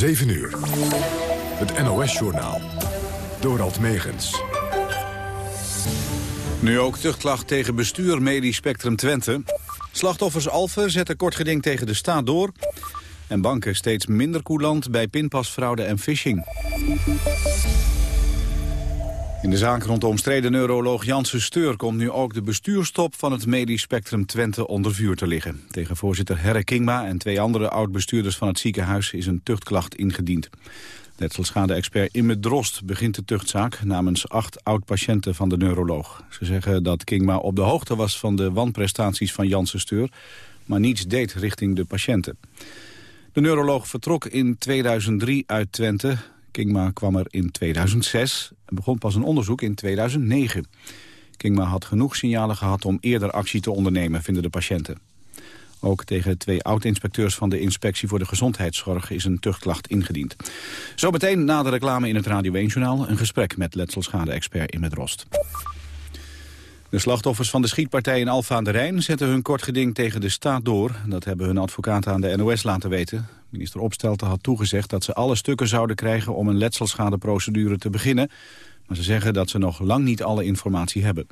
7 uur. Het NOS-journaal. Dorald Megens. Nu ook tuchtklacht tegen bestuur Medisch Spectrum Twente. Slachtoffers Alphen zetten kort geding tegen de staat door. En banken steeds minder coulant bij pinpasfraude en phishing. In de zaak rond de omstreden neuroloog Janssen Steur komt nu ook de bestuurstop van het Medisch Spectrum Twente onder vuur te liggen. Tegen voorzitter Herre Kingma en twee andere oud-bestuurders van het ziekenhuis is een tuchtklacht ingediend. Letselschade-expert Imme Drost begint de tuchtzaak namens acht oud-patiënten van de neuroloog. Ze zeggen dat Kingma op de hoogte was van de wanprestaties van Janssen Steur, maar niets deed richting de patiënten. De neuroloog vertrok in 2003 uit Twente. Kingma kwam er in 2006 begon pas een onderzoek in 2009. Kingma had genoeg signalen gehad om eerder actie te ondernemen, vinden de patiënten. Ook tegen twee oud-inspecteurs van de Inspectie voor de Gezondheidszorg is een tuchtklacht ingediend. Zo meteen na de reclame in het Radio 1-journaal een gesprek met letselschade-expert Immet Rost. De slachtoffers van de schietpartij in Alfa aan de Rijn zetten hun kort geding tegen de staat door. Dat hebben hun advocaten aan de NOS laten weten. Minister Opstelten had toegezegd dat ze alle stukken zouden krijgen om een letselschadeprocedure te beginnen. Maar ze zeggen dat ze nog lang niet alle informatie hebben.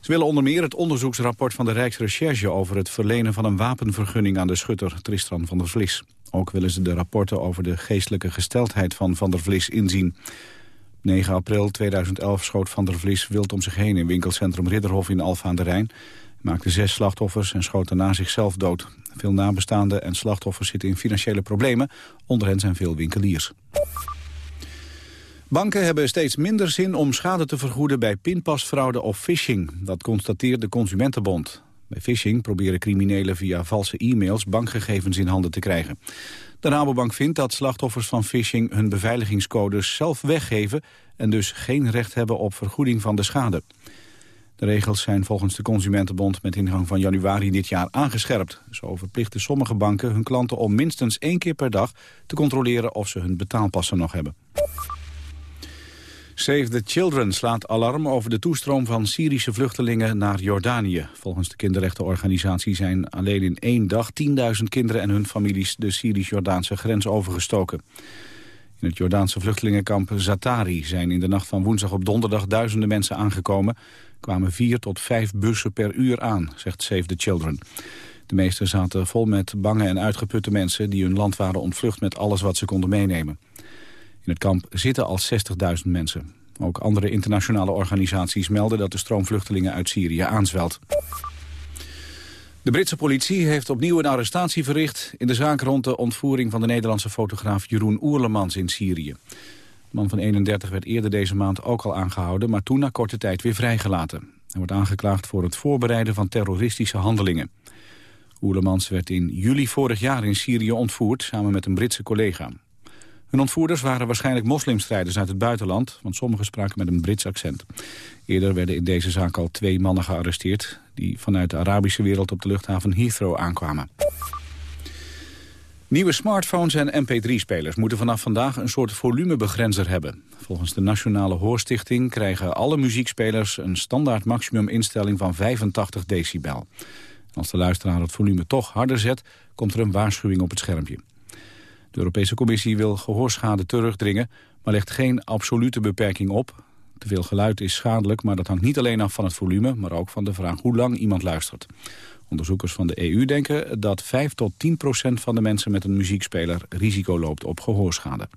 Ze willen onder meer het onderzoeksrapport van de Rijksrecherche over het verlenen van een wapenvergunning aan de schutter Tristan van der Vlis. Ook willen ze de rapporten over de geestelijke gesteldheid van Van der Vlis inzien. 9 april 2011 schoot Van der Vlies wild om zich heen in winkelcentrum Ridderhof in Alfa aan de Rijn. Maakte zes slachtoffers en schoot daarna zichzelf dood. Veel nabestaanden en slachtoffers zitten in financiële problemen. Onder hen zijn veel winkeliers. Banken hebben steeds minder zin om schade te vergoeden bij pinpasfraude of phishing. Dat constateert de Consumentenbond. Bij phishing proberen criminelen via valse e-mails bankgegevens in handen te krijgen. De Rabobank vindt dat slachtoffers van phishing hun beveiligingscodes zelf weggeven en dus geen recht hebben op vergoeding van de schade. De regels zijn volgens de Consumentenbond met ingang van januari dit jaar aangescherpt. Zo verplichten sommige banken hun klanten om minstens één keer per dag te controleren of ze hun betaalpassen nog hebben. Save the Children slaat alarm over de toestroom van Syrische vluchtelingen naar Jordanië. Volgens de kinderrechtenorganisatie zijn alleen in één dag 10.000 kinderen en hun families de Syrisch-Jordaanse grens overgestoken. In het Jordaanse vluchtelingenkamp Zatari zijn in de nacht van woensdag op donderdag duizenden mensen aangekomen. Kwamen vier tot vijf bussen per uur aan, zegt Save the Children. De meeste zaten vol met bange en uitgeputte mensen die hun land waren ontvlucht met alles wat ze konden meenemen. In het kamp zitten al 60.000 mensen. Ook andere internationale organisaties melden dat de stroom vluchtelingen uit Syrië aanzwelt. De Britse politie heeft opnieuw een arrestatie verricht... in de zaak rond de ontvoering van de Nederlandse fotograaf Jeroen Oerlemans in Syrië. Man van 31 werd eerder deze maand ook al aangehouden... maar toen na korte tijd weer vrijgelaten. Hij wordt aangeklaagd voor het voorbereiden van terroristische handelingen. Oerlemans werd in juli vorig jaar in Syrië ontvoerd... samen met een Britse collega. Hun ontvoerders waren waarschijnlijk moslimstrijders uit het buitenland... want sommigen spraken met een Brits accent. Eerder werden in deze zaak al twee mannen gearresteerd... die vanuit de Arabische wereld op de luchthaven Heathrow aankwamen. Nieuwe smartphones en mp3-spelers moeten vanaf vandaag een soort volumebegrenzer hebben. Volgens de Nationale Hoorstichting krijgen alle muziekspelers een standaard maximuminstelling van 85 decibel. Als de luisteraar het volume toch harder zet, komt er een waarschuwing op het schermpje. De Europese Commissie wil gehoorschade terugdringen, maar legt geen absolute beperking op. Te veel geluid is schadelijk, maar dat hangt niet alleen af van het volume... maar ook van de vraag hoe lang iemand luistert. Onderzoekers van de EU denken dat 5 tot 10 procent van de mensen met een muziekspeler risico loopt op gehoorschade.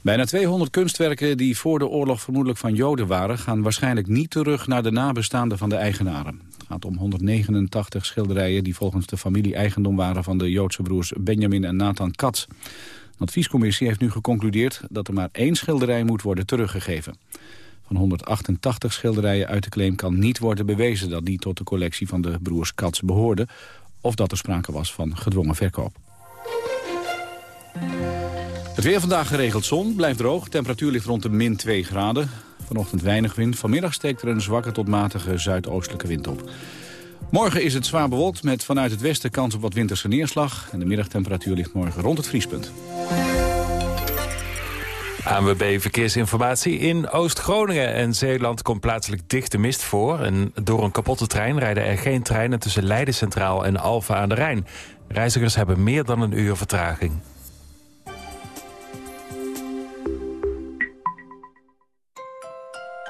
Bijna 200 kunstwerken die voor de oorlog vermoedelijk van Joden waren... gaan waarschijnlijk niet terug naar de nabestaanden van de eigenaren. Het gaat om 189 schilderijen die volgens de familie eigendom waren... van de Joodse broers Benjamin en Nathan Katz. De adviescommissie heeft nu geconcludeerd dat er maar één schilderij moet worden teruggegeven. Van 188 schilderijen uit de claim kan niet worden bewezen... dat die tot de collectie van de broers Katz behoorde... of dat er sprake was van gedwongen verkoop. Het weer vandaag geregeld zon, blijft droog. Temperatuur ligt rond de min 2 graden. Vanochtend weinig wind. Vanmiddag steekt er een zwakke tot matige zuidoostelijke wind op. Morgen is het zwaar bewolkt met vanuit het westen kans op wat winterse neerslag. En de middagtemperatuur ligt morgen rond het vriespunt. ANWB Verkeersinformatie. In Oost-Groningen en Zeeland komt plaatselijk dichte mist voor. En door een kapotte trein rijden er geen treinen tussen Leiden Centraal en Alphen aan de Rijn. Reizigers hebben meer dan een uur vertraging.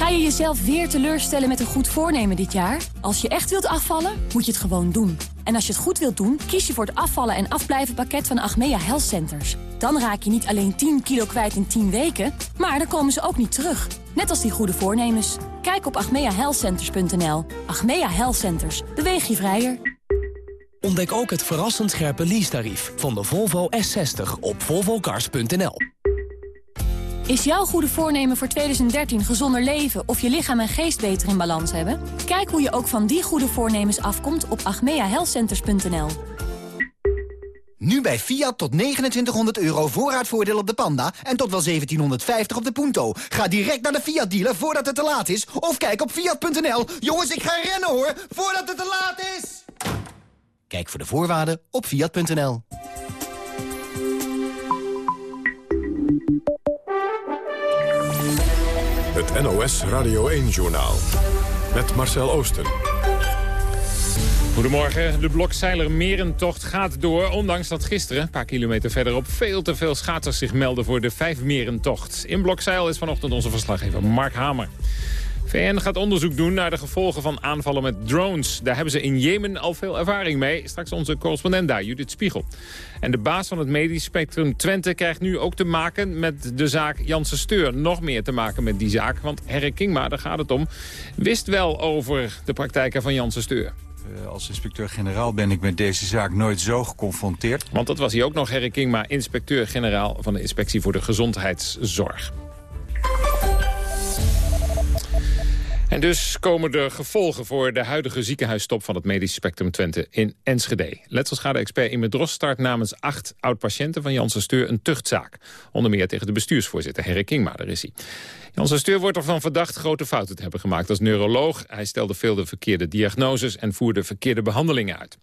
Ga je jezelf weer teleurstellen met een goed voornemen dit jaar? Als je echt wilt afvallen, moet je het gewoon doen. En als je het goed wilt doen, kies je voor het afvallen en afblijven pakket van Achmea Health Centers. Dan raak je niet alleen 10 kilo kwijt in 10 weken, maar dan komen ze ook niet terug. Net als die goede voornemens. Kijk op achmeahealthcenters.nl. Achmea Health Centers. Beweeg je vrijer. Ontdek ook het verrassend scherpe leasetarief van de Volvo S60 op volvocars.nl. Is jouw goede voornemen voor 2013 gezonder leven of je lichaam en geest beter in balans hebben? Kijk hoe je ook van die goede voornemens afkomt op agmeahealthcenters.nl. Nu bij Fiat tot 2900 euro voorraadvoordeel op de Panda en tot wel 1750 op de Punto. Ga direct naar de Fiat dealer voordat het te laat is of kijk op fiat.nl. Jongens, ik ga rennen hoor, voordat het te laat is! Kijk voor de voorwaarden op fiat.nl. Het NOS Radio 1-journaal. Met Marcel Oosten. Goedemorgen. De Blokzeiler Merentocht gaat door. Ondanks dat gisteren, een paar kilometer verderop... veel te veel schaatsers zich melden voor de Vijf Merentocht. In Blokzeil is vanochtend onze verslaggever Mark Hamer. VN gaat onderzoek doen naar de gevolgen van aanvallen met drones. Daar hebben ze in Jemen al veel ervaring mee. Straks onze correspondent daar, Judith Spiegel. En de baas van het medisch spectrum Twente krijgt nu ook te maken met de zaak Janssen Steur. Nog meer te maken met die zaak, want Herre Kingma, daar gaat het om... wist wel over de praktijken van Janssen Steur. Uh, als inspecteur-generaal ben ik met deze zaak nooit zo geconfronteerd. Want dat was hij ook nog, Herre Kingma, inspecteur-generaal van de Inspectie voor de Gezondheidszorg. En dus komen de gevolgen voor de huidige ziekenhuisstop van het medisch spectrum Twente in Enschede. Letselschade-expert Imme Drost start namens acht oud-patiënten van Janssen Steur een tuchtzaak. Onder meer tegen de bestuursvoorzitter Herre Kingma, daar is hij. Janssen Steur wordt ervan verdacht grote fouten te hebben gemaakt als neuroloog. Hij stelde veel de verkeerde diagnoses en voerde verkeerde behandelingen uit.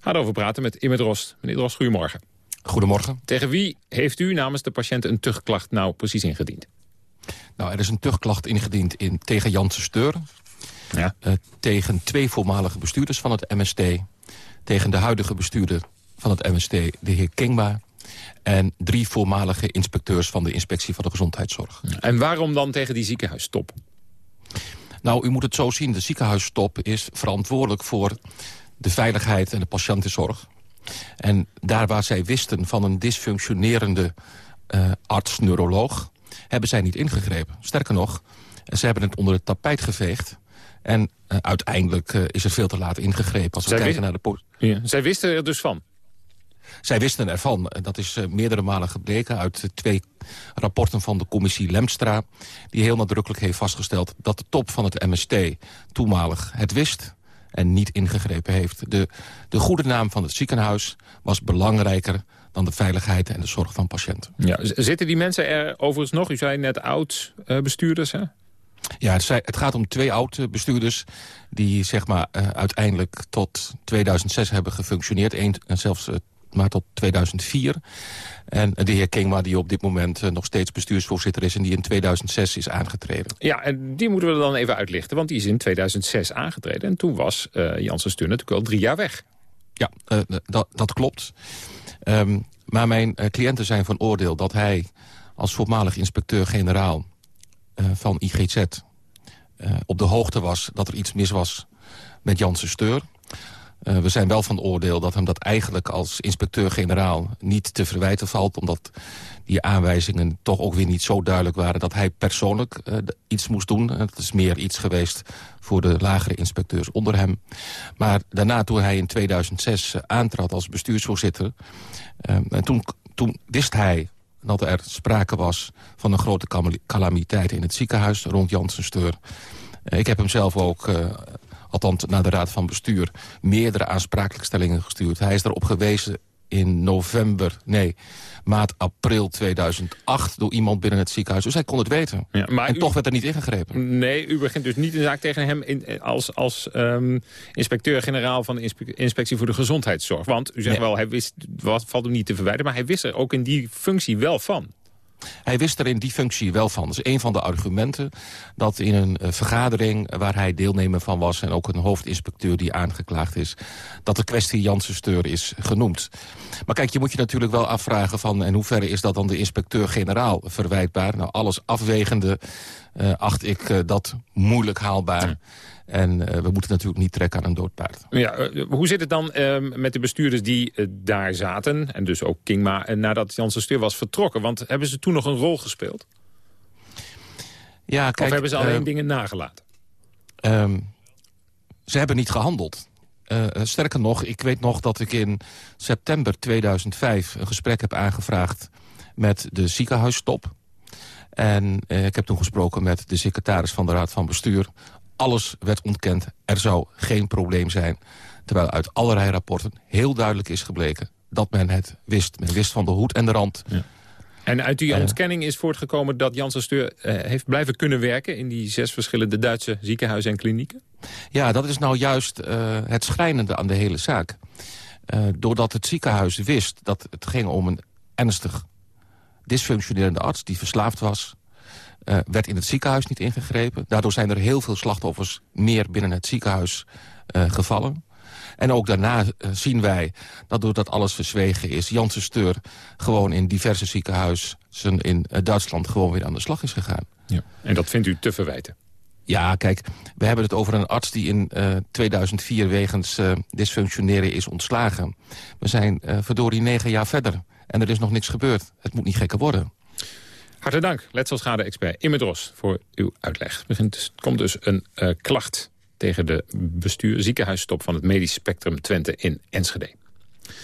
Ga erover praten met Imme Drost. Meneer Drost, goedemorgen. Goedemorgen. Tegen wie heeft u namens de patiënten een tuchtklacht nou precies ingediend? Nou, er is een tuchtklacht ingediend in, tegen Janssen Steur. Ja. Uh, tegen twee voormalige bestuurders van het MST. Tegen de huidige bestuurder van het MST, de heer Kingma. En drie voormalige inspecteurs van de Inspectie van de Gezondheidszorg. En waarom dan tegen die ziekenhuisstop? Nou, u moet het zo zien. De ziekenhuisstop is verantwoordelijk voor de veiligheid en de patiëntenzorg. En daar waar zij wisten van een dysfunctionerende uh, arts-neuroloog hebben zij niet ingegrepen. Sterker nog, ze hebben het onder het tapijt geveegd. En uh, uiteindelijk uh, is er veel te laat ingegrepen. Als we zij kijken naar de ja. Zij wisten er dus van? Zij wisten ervan. Dat is uh, meerdere malen gebleken uit twee rapporten van de commissie Lemstra... die heel nadrukkelijk heeft vastgesteld dat de top van het MST toenmalig het wist en niet ingegrepen heeft. De, de goede naam van het ziekenhuis was belangrijker dan de veiligheid en de zorg van patiënten. Ja, zitten die mensen er overigens nog? U zei net oud-bestuurders, hè? Ja, het gaat om twee oud-bestuurders die zeg maar, uh, uiteindelijk tot 2006 hebben gefunctioneerd. Eén en zelfs uh, maar tot 2004. En de heer Kingma die op dit moment nog steeds bestuursvoorzitter is... en die in 2006 is aangetreden. Ja, en die moeten we dan even uitlichten, want die is in 2006 aangetreden. En toen was uh, Janssen Steur natuurlijk al drie jaar weg. Ja, dat, dat klopt. Um, maar mijn uh, cliënten zijn van oordeel dat hij als voormalig inspecteur-generaal uh, van IGZ... Uh, op de hoogte was dat er iets mis was met Janssen Steur. We zijn wel van oordeel dat hem dat eigenlijk als inspecteur-generaal niet te verwijten valt... omdat die aanwijzingen toch ook weer niet zo duidelijk waren... dat hij persoonlijk iets moest doen. Het is meer iets geweest voor de lagere inspecteurs onder hem. Maar daarna, toen hij in 2006 aantrad als bestuursvoorzitter... En toen, toen wist hij dat er sprake was van een grote calamiteit in het ziekenhuis rond Janssen Steur. Uh, ik heb hem zelf ook, uh, althans naar de Raad van Bestuur, meerdere aansprakelijkstellingen gestuurd. Hij is erop gewezen in november, nee, maart, april 2008 door iemand binnen het ziekenhuis. Dus hij kon het weten. Ja, maar en u- toch werd er niet ingegrepen. Nee, u begint dus niet een zaak tegen hem in, als, als ehm, inspecteur-generaal van de inspe- Inspectie voor de Gezondheidszorg. Want u zegt Nee. wel, hij wist, wat valt hem niet te verwijten, maar hij wist er ook in die functie wel van. Hij wist er in die functie wel van. Dat is een van de argumenten dat in een eh, vergadering waar hij deelnemer van was... en ook een hoofdinspecteur die aangeklaagd is... dat de kwestie Janssen Steur is genoemd. Maar kijk, je moet je natuurlijk wel afvragen van... in hoeverre is dat dan de inspecteur-generaal verwijtbaar? Nou, alles afwegende eh, acht ik eh, dat moeilijk haalbaar. En eh, we moeten natuurlijk niet trekken aan een dood paard. Ja, eh, hoe zit het dan ehm, met de bestuurders die eh, daar zaten, en dus ook Kingma, nadat Janssen Steur was vertrokken? Want hebben ze toen nog een rol gespeeld? Ja, kijk, of hebben ze alleen dingen nagelaten? Ehm, ze hebben niet gehandeld. Eh, eh, sterker nog, ik weet nog dat ik in september 2005 een gesprek heb aangevraagd met de ziekenhuistop. En eh, ik heb toen gesproken met de secretaris van de Raad van Bestuur. Alles werd ontkend. Er zou geen probleem zijn. Terwijl uit allerlei rapporten heel duidelijk is gebleken dat men het wist. Men wist van de hoed en de rand. En uit die Eh. ontkenning is voortgekomen dat Janssen Steur eh, heeft blijven kunnen werken... in die zes verschillende Duitse ziekenhuizen en klinieken? Ja, dat is nou juist eh, het schrijnende aan de hele zaak. Doordat het ziekenhuis wist dat het ging om een ernstig dysfunctionerende arts... die verslaafd was, eh, werd in het ziekenhuis niet ingegrepen. Daardoor zijn er heel veel slachtoffers meer binnen het ziekenhuis eh, gevallen. En ook daarna eh, zien wij dat doordat alles verzwegen is... Janssen Steur gewoon in diverse ziekenhuizen in Duitsland... gewoon weer aan de slag is gegaan. Ja. En dat vindt u te verwijten? Ja, kijk, we hebben het over een arts die in eh, 2004 wegens eh, dysfunctioneren is ontslagen. We zijn eh, verdorie negen jaar verder en er is nog niks gebeurd. Het moet niet gekker worden. Hartelijk dank, letselschade-expert Immerdros, voor uw uitleg. Er begint dus- komt dus een eh, klacht tegen de bestuur ziekenhuisstop van het Medisch Spectrum Twente in Enschede. Het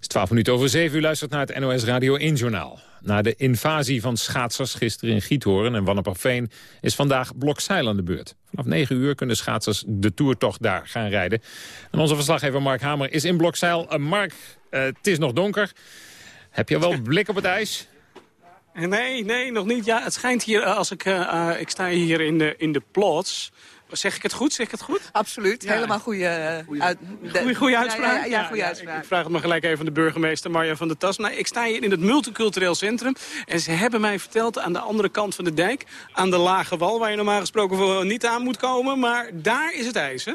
is 12 minuten over 7 U luistert naar het NOS Radio 1-journaal. Na de invasie van schaatsers gisteren in Giethoorn en Wanneperveen... is vandaag Blokzeil aan de beurt. Vanaf 9 uur kunnen schaatsers de toertocht daar gaan rijden. En onze verslaggever Mark Hamer is in Blokzeil. Eh, Mark, eh, het is nog donker. Heb je wel blik op het ijs? Nee, nee, nog niet. Ja, het schijnt hier, eh, als ik, eh, eh, ik sta hier in de, in de plots. Zeg ik het goed? Zeg ik het goed? Absoluut, Ja. helemaal goede, uit, goede uitspraak? Ja, ja, ja, goede ik- uitspraak. Ik vraag het maar gelijk even aan de burgemeester Marja van der Tas. Nou, ik sta hier in het multicultureel centrum. En ze hebben mij verteld aan de andere kant van de dijk... aan de lage wal, waar je normaal gesproken voor niet aan moet komen. Maar daar is het ijs, hè?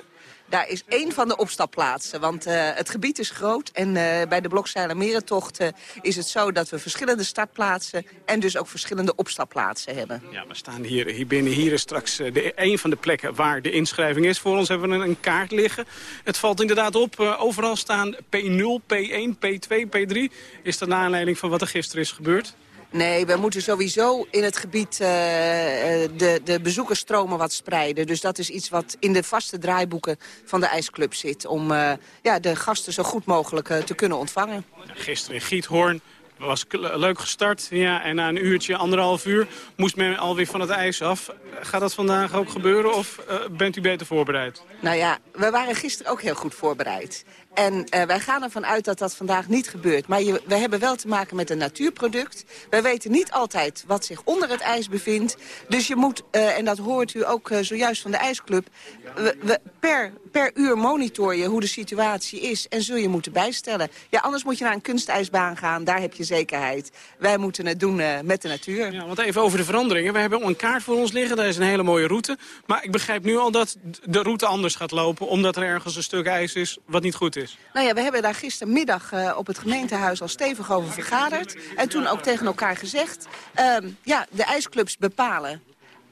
Daar is één van de opstapplaatsen, want eh, het gebied is groot. En eh, bij de Blokzeilermerentocht eh, is het zo dat we verschillende startplaatsen... en dus ook verschillende opstapplaatsen hebben. Ja, we staan hier, hier binnen. Hier is straks de, een van de plekken waar de inschrijving is. Voor ons hebben we een, een kaart liggen. Het valt inderdaad op. overal staan P0, P1, P2, P3. Is dat naar aanleiding van wat er gisteren is gebeurd? Nee, we moeten sowieso in het gebied eh, eh, de, de bezoekersstromen wat spreiden. Dus dat is iets wat in de vaste draaiboeken van de ijsclub zit. Om eh, ja, de gasten zo goed mogelijk te kunnen ontvangen. Gisteren in Giethoorn was leuk gestart. Ja, en na een uurtje, anderhalf uur, moest men alweer van het ijs af. Gaat dat vandaag ook gebeuren of bent u beter voorbereid? Nou ja, we waren gisteren ook heel goed voorbereid. En eh, wij gaan ervan uit dat dat vandaag niet gebeurt. Maar je, we hebben wel te maken met een natuurproduct. Wij weten niet altijd wat zich onder het ijs bevindt. Dus je moet, eh, en dat hoort u ook eh, zojuist van de ijsclub... We, per, per uur monitor je hoe de situatie is en zul je moeten bijstellen. Ja, anders moet je naar een kunstijsbaan gaan, daar heb je zekerheid. Wij moeten het doen met de natuur. Ja, want even over de veranderingen. We hebben een kaart voor ons liggen. Daar is een hele mooie route. Maar ik begrijp nu al dat de route anders gaat lopen... omdat er ergens een stuk ijs is wat niet goed is. Nou ja, we hebben daar gistermiddag eh, op het gemeentehuis al stevig over vergaderd. En toen ook tegen elkaar gezegd... ehm, ja, de ijsclubs bepalen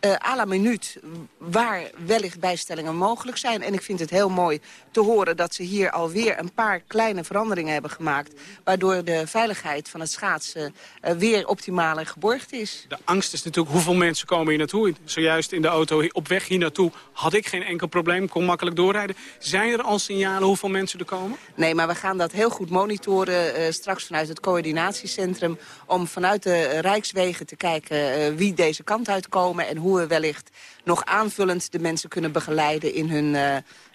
à la minuut waar wellicht bijstellingen mogelijk zijn. En ik vind het heel mooi te horen dat ze hier alweer een paar kleine veranderingen hebben gemaakt. Waardoor de veiligheid van het schaatsen eh, weer optimaal en geborgd is. De angst is natuurlijk hoeveel mensen komen hier naartoe. Zojuist in de auto op weg hier naartoe had ik geen enkel probleem. Kon makkelijk doorrijden. Zijn er al signalen hoeveel mensen er komen? Nee, maar we gaan dat heel goed monitoren eh, straks vanuit het coördinatiecentrum... om vanuit de Rijkswegen te kijken wie deze kant uitkomen en hoe hoe we wellicht nog aanvullend de mensen kunnen begeleiden in hun,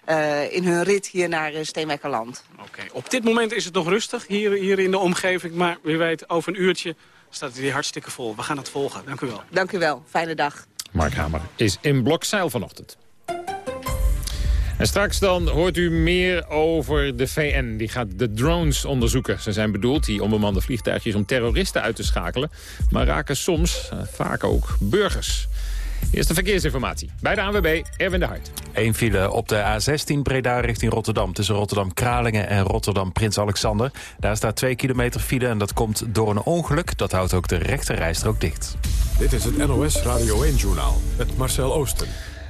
uh, in hun rit hier naar Steenwijkerland. Oké, op dit moment is het nog rustig hier, hier in de omgeving, maar wie weet over een uurtje staat het weer hartstikke vol. We gaan het volgen. Dank u wel. Dank u wel. Fijne dag. Mark Hamer is in Blokzeil vanochtend. En straks dan hoort u meer over de VN. Die gaat de drones onderzoeken. Ze zijn bedoeld, die onbemande vliegtuigjes, om terroristen uit te schakelen. Maar raken soms, eh, vaak ook, burgers. Eerste verkeersinformatie bij de ANWB, Erwin de Hart. Eén file op de A16 Breda richting Rotterdam... tussen Rotterdam-Kralingen en Rotterdam-Prins Alexander. Daar staat 2 kilometer file en dat komt door een ongeluk. Dat houdt ook de rechte rijstrook dicht. Dit is het NOS Radio 1-journaal met Marcel Oosten.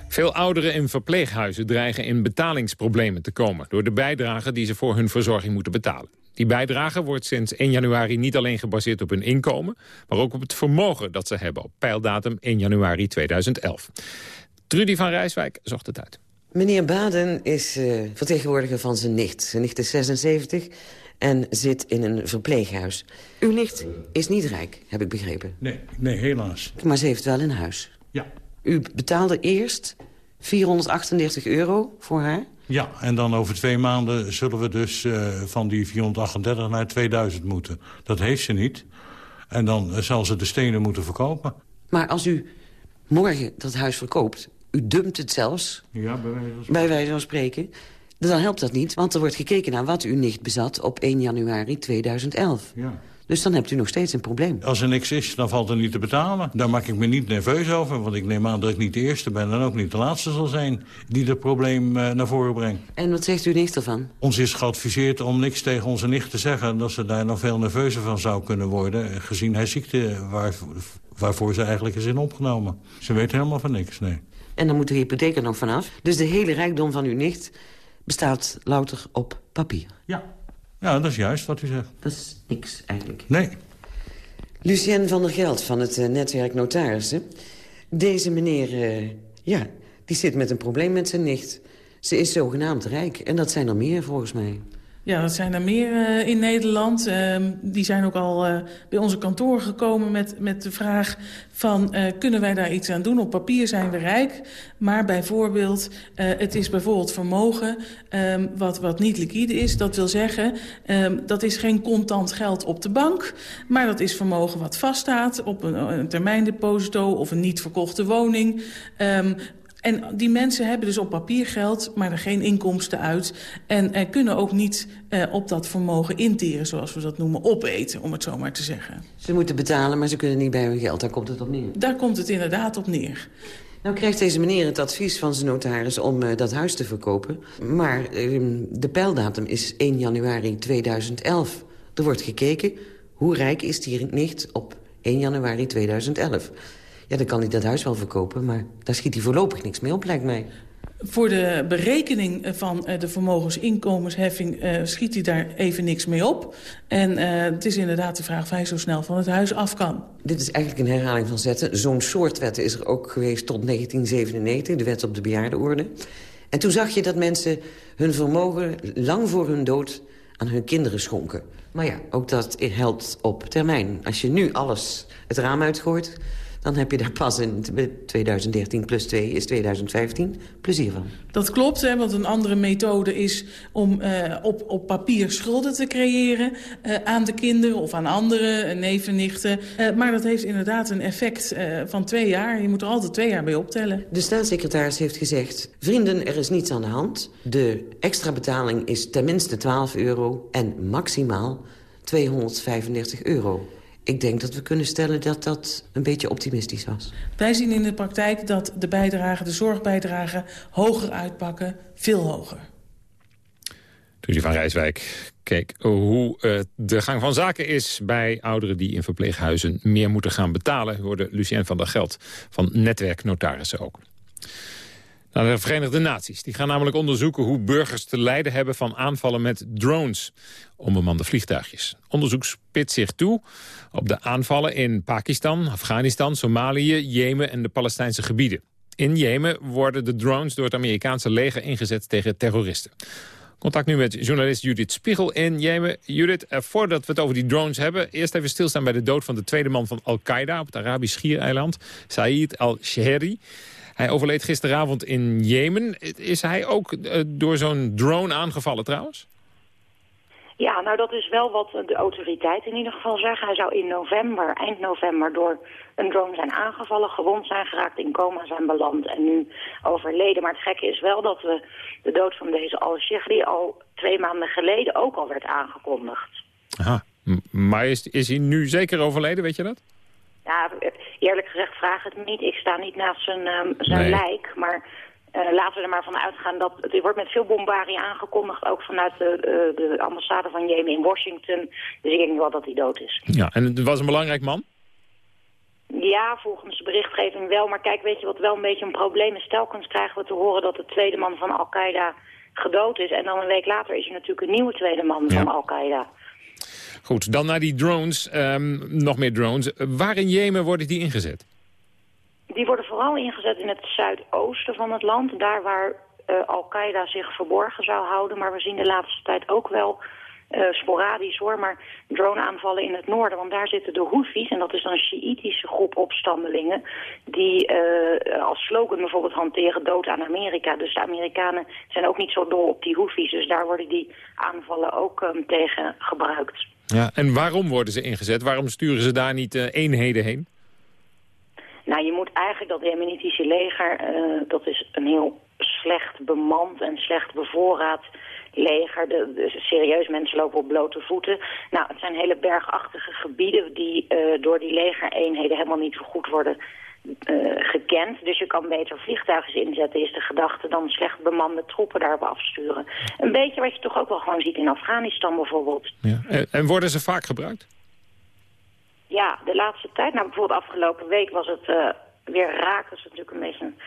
Veel ouderen in verpleeghuizen dreigen in betalingsproblemen te komen... door de bijdragen die ze voor hun verzorging moeten betalen. Die bijdrage wordt sinds 1 januari niet alleen gebaseerd op hun inkomen... maar ook op het vermogen dat ze hebben op peildatum 1 januari 2011. Trudy van Rijswijk zocht het uit. Meneer Baden is uh, vertegenwoordiger van zijn nicht. Zijn nicht is 76 en zit in een verpleeghuis. Uw nicht is niet rijk, heb ik begrepen. Nee, nee helaas. Maar ze heeft wel een huis. Ja. U betaalde eerst 438 euro voor haar? Ja, en dan over twee maanden zullen we dus uh, van die 438 naar 2000 moeten. Dat heeft ze niet. En dan uh, zal ze de stenen moeten verkopen. Maar als u morgen dat huis verkoopt, u dumpt het zelfs... Ja, bij wijze van spreken. Bij wijze van spreken dan helpt dat niet, want er wordt gekeken naar wat u nicht bezat op 1 januari 2011. Ja. Dus dan hebt u nog steeds een probleem. Als er niks is, dan valt er niet te betalen. Daar maak ik me niet nerveus over, want ik neem aan dat ik niet de eerste ben... en ook niet de laatste zal zijn die het probleem uh, naar voren brengt. En wat zegt u nicht ervan? Ons is geadviseerd om niks tegen onze nicht te zeggen... dat ze daar nog veel nerveuzer van zou kunnen worden... gezien haar ziekte waar, waarvoor ze eigenlijk is in opgenomen. Ze weet helemaal van niks, nee. En dan moet de hypotheek er nog vanaf. Dus de hele rijkdom van uw nicht bestaat louter op papier. Ja. Ja, dat is juist wat u zegt. Dat is niks eigenlijk. Nee. Lucien van der Geld van het uh, netwerk Notarissen. Deze meneer, uh, ja, die zit met een probleem met zijn nicht. Ze is zogenaamd rijk en dat zijn er meer volgens mij. Ja, dat zijn er meer uh, in Nederland. Uh, die zijn ook al uh, bij onze kantoor gekomen met, met de vraag van... kunnen wij daar iets aan doen? Op papier zijn we rijk, maar bijvoorbeeld... het is bijvoorbeeld vermogen um, wat, wat niet liquide is. Dat wil zeggen, um, dat is geen contant geld op de bank... maar dat is vermogen wat vaststaat op een, een termijndeposito... of een niet verkochte woning... En die mensen hebben dus op papier geld, maar er geen inkomsten uit. En uh, kunnen ook niet uh, op dat vermogen interen, zoals we dat noemen, opeten, om het zo maar te zeggen. Ze moeten betalen, maar ze kunnen niet bij hun geld. Daar komt het op neer. Daar komt het inderdaad op neer. Nou krijgt deze meneer het advies van zijn notaris om uh, dat huis te verkopen. Maar de peildatum is 1 januari 2011. Er wordt gekeken, hoe rijk is die nicht op 1 januari 2011? Ja, dan kan hij dat huis wel verkopen, maar daar schiet hij voorlopig niks mee op, lijkt mij. Voor de berekening van de vermogensinkomensheffing uh, schiet hij daar even niks mee op. En uh, het is inderdaad de vraag of hij zo snel van het huis af kan. Dit is eigenlijk een herhaling van zetten. Zo'n soort wetten is er ook geweest tot 1997, de wet op de bejaardenorde. En toen zag je dat mensen hun vermogen lang voor hun dood aan hun kinderen schonken. Maar ja, ook dat helpt op termijn. Als je nu alles het raam uitgooit dan heb je daar pas in 2013 plus 2 is 2015 plezier van. Dat klopt, hè, want een andere methode is om uh, op, op papier schulden te creëren... Uh, aan de kinderen of aan anderen, neven, nichten. Uh, maar dat heeft inderdaad een effect van twee jaar. Je moet er altijd twee jaar bij optellen. De staatssecretaris heeft gezegd... vrienden, er is niets aan de hand. De extra betaling is tenminste 12 euro en maximaal 235 euro. Ik denk dat we kunnen stellen dat dat een beetje optimistisch was. Wij zien in de praktijk dat de bijdragen, de zorgbijdragen... hoger uitpakken, veel hoger. Trudy van Rijswijk keek hoe uh, de gang van zaken is... bij ouderen die in verpleeghuizen meer moeten gaan betalen. Hoorde Lucien van der Geld van Netwerk Notarissen ook. Naar de Verenigde Naties. Die gaan namelijk onderzoeken hoe burgers te lijden hebben van aanvallen met drones. Onbemande vliegtuigjes. Onderzoek spitst zich toe op de aanvallen in Pakistan, Afghanistan, Somalië, Jemen en de Palestijnse gebieden. In Jemen worden de drones door het Amerikaanse leger ingezet tegen terroristen. Contact nu met journalist Judith Spiegel in Jemen. Judith, eh, voordat we het over die drones hebben... eerst even stilstaan bij de dood van de tweede man van Al-Qaeda... op het Arabisch Schiereiland, Said al-Shehri. Hij overleed gisteravond in Jemen. Is hij ook eh, door zo'n drone aangevallen trouwens? Ja, nou dat is wel wat de autoriteiten in ieder geval zeggen. Hij zou in november, eind november, door een drone zijn aangevallen, gewond zijn geraakt, in coma zijn beland en nu overleden. Maar het gekke is wel dat we de dood van deze al-Shihri al twee maanden geleden ook al werd aangekondigd. Aha, maar is, is hij nu zeker overleden, weet je dat? Ja, eerlijk gezegd vraag het niet. Ik sta niet naast zijn, um, zijn lijk, maar uh, laten we er maar van uitgaan dat... Het wordt met veel bombarie aangekondigd, ook vanuit de, uh, de ambassade van Jemen in Washington. Dus ik denk wel dat hij dood is. Ja, en het was een belangrijk man? Ja, volgens de berichtgeving wel. Maar kijk, weet je wat wel een beetje een probleem is? Telkens krijgen we te horen dat de tweede man van Al-Qaeda gedood is. En dan een week later is er natuurlijk een nieuwe tweede man van Al-Qaeda. Goed, dan naar die drones. Um, nog meer drones. Waar in Jemen worden die ingezet? Die worden vooral ingezet in het zuidoosten van het land. Daar waar uh, Al-Qaeda zich verborgen zou houden. Maar we zien de laatste tijd ook wel uh, sporadisch hoor, maar drone-aanvallen in het noorden. Want daar zitten de Houthis, en dat is dan een Sjiïtische groep opstandelingen... die uh, als slogan bijvoorbeeld hanteren dood aan Amerika. Dus de Amerikanen zijn ook niet zo dol op die Houthis. Dus daar worden die aanvallen ook um, tegen gebruikt. Ja, en waarom worden ze ingezet? Waarom sturen ze daar niet uh, eenheden heen? Nou, je moet eigenlijk dat Jemenitische leger, uh, dat is een heel slecht bemand en slecht bevoorraad leger. De, de, serieus, mensen lopen op blote voeten. Nou, het zijn hele bergachtige gebieden die uh, door die legereenheden helemaal niet zo goed worden uh, gekend. Dus je kan beter vliegtuigen inzetten, is de gedachte, dan slecht bemande troepen daarop afsturen. Een beetje wat je toch ook wel gewoon ziet in Afghanistan bijvoorbeeld. Ja. En, en worden ze vaak gebruikt? Ja, de laatste tijd. Nou, bijvoorbeeld afgelopen week was het uh, weer raak. Dat is natuurlijk een beetje een,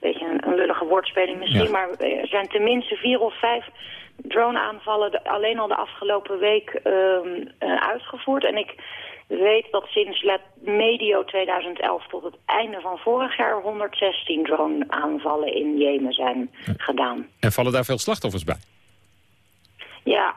beetje een, een lullige woordspeling misschien. Ja. Maar er zijn tenminste vier of vijf drone-aanvallen alleen al de afgelopen week uh, uh, uitgevoerd. En ik weet dat sinds medio 2011 tot het einde van vorig jaar 116 drone-aanvallen in Jemen zijn gedaan. En vallen daar veel slachtoffers bij? Ja,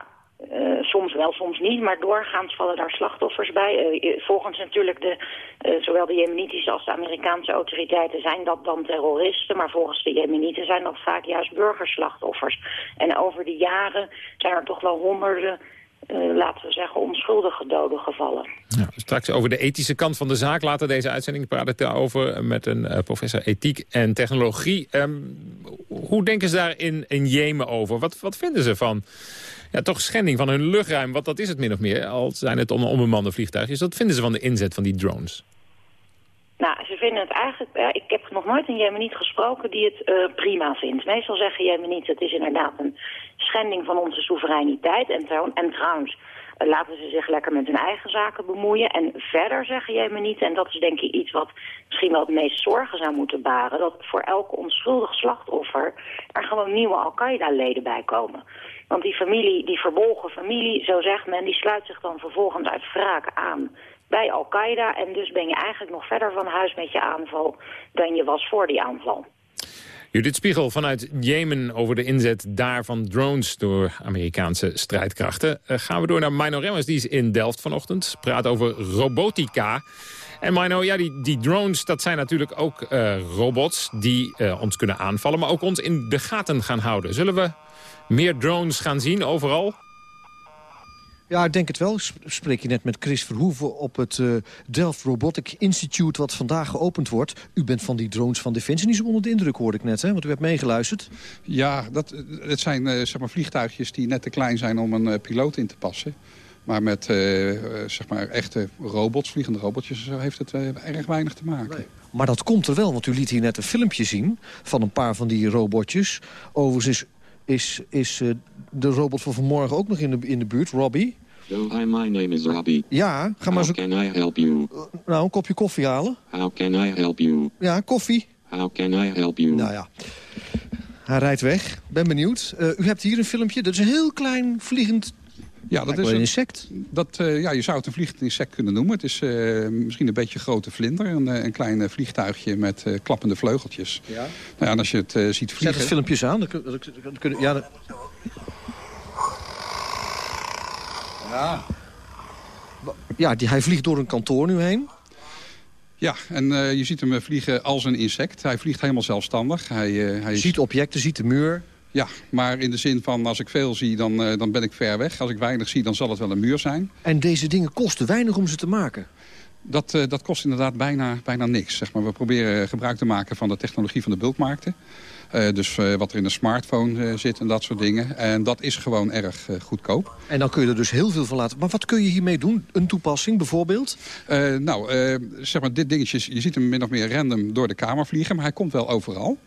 uh, soms wel, soms niet, maar doorgaans vallen daar slachtoffers bij. Uh, volgens natuurlijk de, uh, zowel de Jemenitische als de Amerikaanse autoriteiten zijn dat dan terroristen, maar volgens de Jemenieten zijn dat vaak juist burgerslachtoffers. En over de jaren zijn er toch wel honderden, laten we zeggen, onschuldige doden gevallen. Ja, straks over de ethische kant van de zaak. Later deze uitzending praten daarover met een professor ethiek en technologie. Um, hoe denken ze daar in, in Jemen over? Wat, wat vinden ze van ja, toch schending van hun luchtruim. Want dat is het min of meer, al zijn het onbemande vliegtuigjes. Wat vinden ze van de inzet van die drones? Vinden het eigenlijk... Ja, ik heb nog nooit een Jemeniet gesproken die het uh, prima vindt. Meestal zeggen Jemeniet, het is inderdaad een schending van onze soevereiniteit. En, en trouwens, uh, laten ze zich lekker met hun eigen zaken bemoeien. En verder zeggen Jemenieten, en dat is denk ik iets wat misschien wel het meest zorgen zou moeten baren... dat voor elk onschuldig slachtoffer er gewoon nieuwe Al-Qaeda-leden bij komen. Want die familie, die verbolgen familie, zo zegt men, die sluit zich dan vervolgens uit wraak aan bij Al-Qaeda. En dus ben je eigenlijk nog verder van huis met je aanval dan je was voor die aanval. Judith Spiegel vanuit Jemen over de inzet daar van drones door Amerikaanse strijdkrachten. Uh, gaan we door naar Mino Remmers, die is in Delft vanochtend. Praat over robotica. En Mino, ja, die, die drones, dat zijn natuurlijk ook uh, robots die uh, ons kunnen aanvallen... maar ook ons in de gaten gaan houden. Zullen we meer drones gaan zien overal? Ja, ik denk het wel. Spreek je net met Chris Verhoeven op het uh, Delft Robotic Institute... wat vandaag geopend wordt. U bent van die drones van Defensie niet zo onder de indruk, hoorde ik net. Hè? Want u hebt meegeluisterd. Ja, dat, het zijn uh, zeg maar vliegtuigjes die net te klein zijn om een uh, piloot in te passen. Maar met zeg maar echte robots, vliegende robotjes, heeft het erg weinig te maken. Nee. Maar dat komt er wel, want u liet hier net een filmpje zien... van een paar van die robotjes. Overigens is is, is de robot van vanmorgen ook nog in de, in de buurt, Robbie. Oh, hi, my name is Robbie. Ja, ga maar zo... How can I help you? Nou, een kopje koffie halen. How can I help you? Ja, koffie. How can I help you? Nou ja. Hij rijdt weg. Ben benieuwd. Uh, u hebt hier een filmpje. Dat is een heel klein vliegend ja, dat is een insect. Dat, uh, ja, je zou het een vliegend insect kunnen noemen. Het is uh, misschien een beetje een grote vlinder. Een, een klein vliegtuigje met uh, klappende vleugeltjes. Ja. Nou ja, en als je het ziet vliegen... Zet het filmpjes aan. Dan, dan, dan, ja, dan... Ja. Ja, die, hij vliegt door een kantoor nu heen. Ja, en eh, je ziet hem eh, vliegen als een insect. Hij vliegt helemaal zelfstandig. Hij, uh, hij ziet objecten, ziet de muur. Ja, maar in de zin van als ik veel zie, dan, dan ben ik ver weg. Als ik weinig zie, dan zal het wel een muur zijn. En deze dingen kosten weinig om ze te maken? Dat, dat kost inderdaad bijna, bijna niks. Zeg maar. We proberen gebruik te maken van de technologie van de bulkmarkten. Uh, dus uh, wat er in een smartphone uh, zit en dat soort dingen. En dat is gewoon erg goedkoop. En dan kun je er dus heel veel van laten. Maar wat kun je hiermee doen? Een toepassing bijvoorbeeld? nou, zeg maar dit dingetje, je ziet hem min of meer random door de kamer vliegen. Maar hij komt wel overal.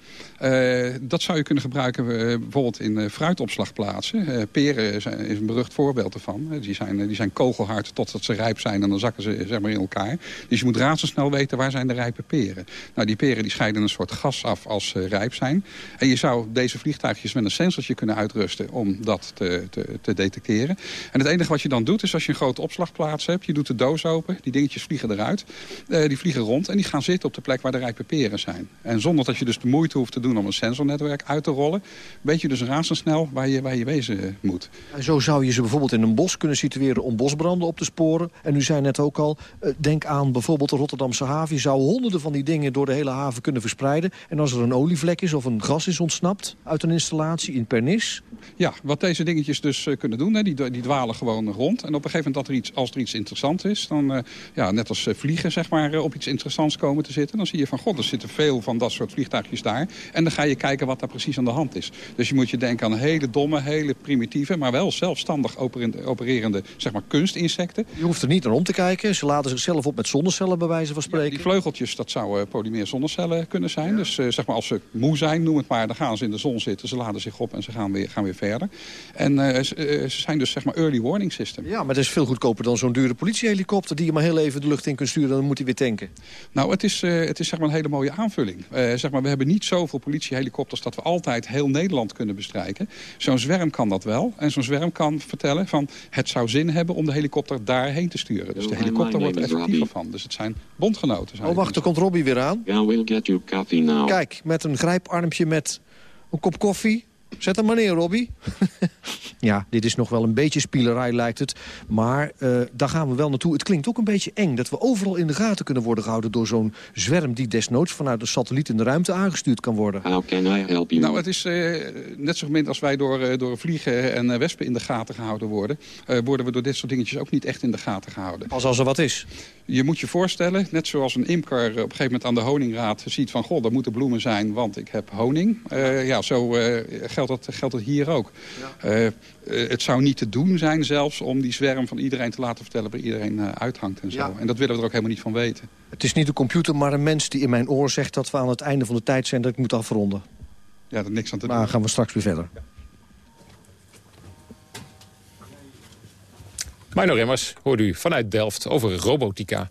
dat zou je kunnen gebruiken bijvoorbeeld in fruitopslagplaatsen. peren is een berucht voorbeeld ervan. die, zijn, die zijn kogelhard totdat ze rijp zijn en dan zakken ze zeg maar, in elkaar. Dus je moet razendsnel weten waar zijn de rijpe peren. Nou, die peren die scheiden een soort gas af als ze rijp zijn. En je zou deze vliegtuigjes met een sensortje kunnen uitrusten om dat te, te, te, detecteren. En het enige wat je dan doet is als je een grote opslagplaats hebt, je doet de doos open, die dingetjes vliegen eruit, uh, die vliegen rond en die gaan zitten op de plek waar de rijpe peren zijn. En zonder dat je dus de moeite hoeft te doen om een sensornetwerk uit te rollen, weet je dus razendsnel waar je, waar je wezen moet. En zo zou je ze bijvoorbeeld in een bos kunnen situeren om bosbranden op te sporen. En u zei net ook al, uh, denk aan bijvoorbeeld de Rotterdamse haven. Je zou honderden van die dingen door de hele haven kunnen verspreiden. En als er een olievlek is of een gas is ontsnapt uit een installatie in Pernis? Ja, wat deze dingetjes dus uh, kunnen doen, hè, die, die dwalen gewoon rond. En op een gegeven moment dat er iets, als er iets interessants is... dan, uh, ja, net als uh, vliegen zeg maar, op iets interessants komen te zitten... dan zie je van, god, er zitten veel van dat soort vliegtuigjes daar. En dan ga je kijken wat daar precies aan de hand is. Dus je moet je denken aan hele domme, hele primitieve... maar wel zelfstandig opererende zeg maar, kunstinsecten. Je hoeft er niet naar om te kijken. Ze laden zichzelf op met zonnecellen, bij wijze van spreken. Ja, die vleugeltjes, dat zouden polymeer zonnecellen kunnen zijn. Ja. Dus zeg maar, als ze moe zijn, noem het maar dan gaan ze in de zon zitten, ze laden zich op en ze gaan weer, gaan weer verder. En uh, ze, uh, ze, zijn dus zeg maar early warning system. Ja, maar het is veel goedkoper dan zo'n dure politiehelikopter... die je maar heel even de lucht in kunt sturen en dan moet hij weer tanken. Nou, het is, uh, het is zeg maar een hele mooie aanvulling. zeg maar, we hebben niet zoveel politiehelikopters... dat we altijd heel Nederland kunnen bestrijken. Zo'n zwerm kan dat wel. En zo'n zwerm kan vertellen van... het zou zin hebben om de helikopter daarheen te sturen. Dus de helikopter wordt er effectiever van. Dus het zijn bondgenoten. Oh, wacht, er komt Robbie weer aan. Yeah, we'll get you coffee now. Kijk, met een grijparmpje met een kop koffie. Zet hem maar neer, Robbie. ja, dit is nog wel een beetje spielerij, lijkt het. Maar uh, daar gaan we wel naartoe. Het klinkt ook een beetje eng dat we overal in de gaten kunnen worden gehouden... door zo'n zwerm die desnoods vanuit de satelliet in de ruimte aangestuurd kan worden. How can I help you? Nou, het is uh, net zo min als wij door, uh, door vliegen en wespen in de gaten gehouden worden... worden we door dit soort dingetjes ook niet echt in de gaten gehouden. Als als er wat is? Je moet je voorstellen, net zoals een imker op een gegeven moment aan de honingraad ziet van... goh, er moeten bloemen zijn, want ik heb honing. Uh, ja, zo uh, geldt, dat, geldt dat hier ook. Ja. Uh, het zou niet te doen zijn zelfs om die zwerm van iedereen te laten vertellen... waar iedereen uithangt en zo. Ja. En dat willen we er ook helemaal niet van weten. Het is niet de computer, maar een mens die in mijn oor zegt... dat we aan het einde van de tijd zijn dat ik moet afronden. Ja, er niks aan te maar doen. Maar gaan we straks weer verder. Ja. Mino Remmers hoorde u vanuit Delft over robotica.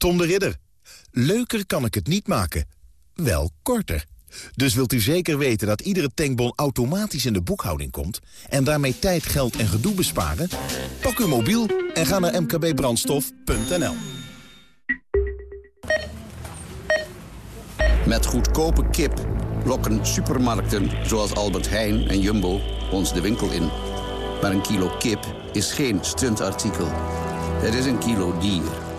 Tom de Ridder. Leuker kan ik het niet maken. Wel korter. Dus wilt u zeker weten dat iedere tankbon automatisch in de boekhouding komt... en daarmee tijd, geld en gedoe besparen? Pak uw mobiel en ga naar mkbbrandstof.nl. Met goedkope kip lokken supermarkten zoals Albert Heijn en Jumbo ons de winkel in. Maar een kilo kip is geen stuntartikel. Het is een kilo dier.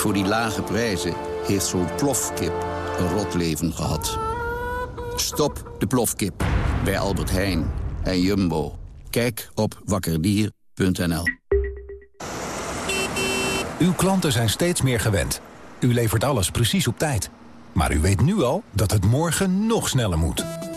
Voor die lage prijzen heeft zo'n plofkip een rot leven gehad. Stop de plofkip bij Albert Heijn en Jumbo. Kijk op wakkerdier.nl Uw klanten zijn steeds meer gewend. U levert alles precies op tijd. Maar u weet nu al dat het morgen nog sneller moet.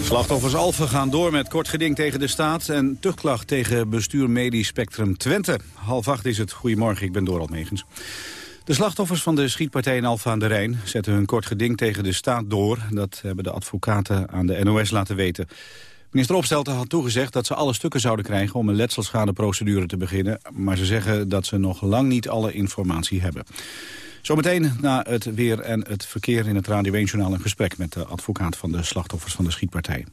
Slachtoffers Alphen gaan door met kort geding tegen de staat... en tuchtklacht tegen bestuur Medisch Spectrum Twente. Half acht is het. Goedemorgen, ik ben Dorald Megens. De slachtoffers van de schietpartij in Alphen aan de Rijn... zetten hun kort geding tegen de staat door. Dat hebben de advocaten aan de NOS laten weten. Minister Opstelten had toegezegd dat ze alle stukken zouden krijgen... om een letselschadeprocedure te beginnen. Maar ze zeggen dat ze nog lang niet alle informatie hebben. Zometeen na het weer en het verkeer in het Radio 1-journaal... een gesprek met de advocaat van de slachtoffers van de schietpartij.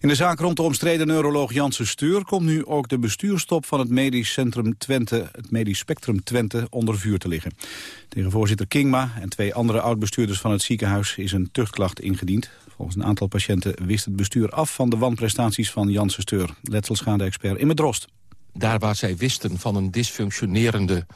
In de zaak rond de omstreden neuroloog Janssen Stuur... komt nu ook de bestuurstop van het medisch centrum Twente... het medisch spectrum Twente onder vuur te liggen. Tegen voorzitter Kingma en twee andere oud-bestuurders van het ziekenhuis... is een tuchtklacht ingediend. Volgens een aantal patiënten wist het bestuur af... van de wanprestaties van Janssen Steur, letselschade-expert in Drost. Daar waar zij wisten van een dysfunctionerende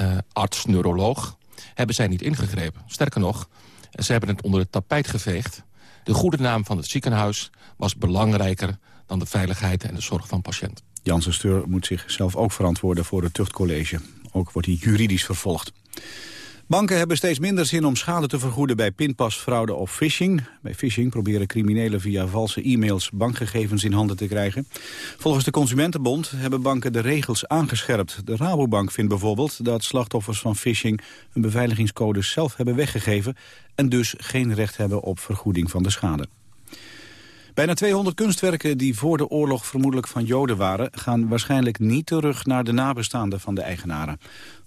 uh, arts-neuroloog hebben zij niet ingegrepen. Sterker nog, ze hebben het onder het tapijt geveegd. De goede naam van het ziekenhuis was belangrijker dan de veiligheid en de zorg van patiënt. Janssen Steur moet zichzelf ook verantwoorden voor het tuchtcollege. Ook wordt hij juridisch vervolgd. Banken hebben steeds minder zin om schade te vergoeden bij pinpasfraude of phishing. Bij phishing proberen criminelen via valse e-mails bankgegevens in handen te krijgen. Volgens de Consumentenbond hebben banken de regels aangescherpt. De Rabobank vindt bijvoorbeeld dat slachtoffers van phishing hun beveiligingscodes zelf hebben weggegeven en dus geen recht hebben op vergoeding van de schade. Bijna 200 kunstwerken die voor de oorlog vermoedelijk van Joden waren... gaan waarschijnlijk niet terug naar de nabestaanden van de eigenaren.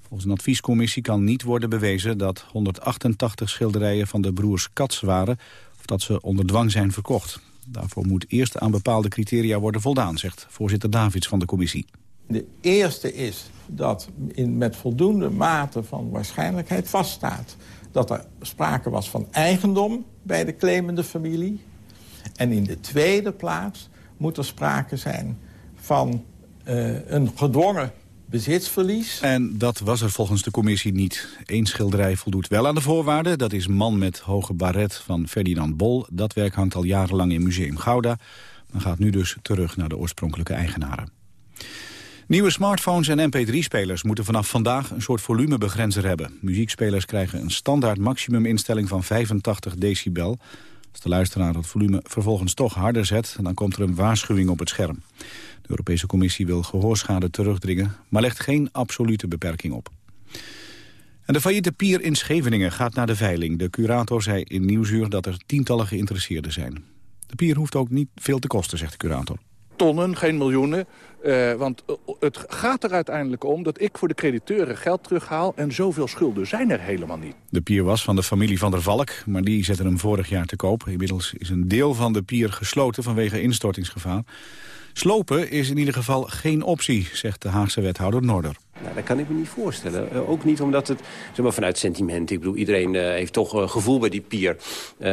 Volgens een adviescommissie kan niet worden bewezen dat 188 schilderijen van de broers Katz waren... of dat ze onder dwang zijn verkocht. Daarvoor moet eerst aan bepaalde criteria worden voldaan, zegt voorzitter Davids van de commissie. De eerste is dat in, met voldoende mate van waarschijnlijkheid vaststaat... dat er sprake was van eigendom bij de claimende familie. En in de tweede plaats moet er sprake zijn van uh, een gedwongen bezitsverlies. En dat was er volgens de commissie niet. Eén schilderij voldoet wel aan de voorwaarden. Dat is Man met hoge baret van Ferdinand Bol. Dat werk hangt al jarenlang in Museum Gouda... maar gaat nu dus terug naar de oorspronkelijke eigenaren. Nieuwe smartphones en mp3-spelers moeten vanaf vandaag een soort volumebegrenzer hebben. Muziekspelers krijgen een standaard maximuminstelling van 85 decibel. Als de luisteraar het volume vervolgens toch harder zet... dan komt er een waarschuwing op het scherm. De Europese Commissie wil gehoorschade terugdringen, maar legt geen absolute beperking op. En de failliete pier in Scheveningen gaat naar de veiling. De curator zei in Nieuwsuur dat er tientallen geïnteresseerden zijn. De pier hoeft ook niet veel te kosten, zegt de curator. Tonnen, geen miljoenen. Uh, want het gaat er uiteindelijk om dat ik voor de crediteuren geld terughaal... en zoveel schulden zijn er helemaal niet. De pier was van de familie van der Valk, maar die zette hem vorig jaar te koop. Inmiddels is een deel van de pier gesloten vanwege instortingsgevaar. Slopen is in ieder geval geen optie, zegt de Haagse wethouder Noorder. Nou, dat kan ik me niet voorstellen. Uh, ook niet omdat het, zeg maar, vanuit sentiment... ik bedoel, iedereen uh, heeft toch een gevoel bij die pier. Uh,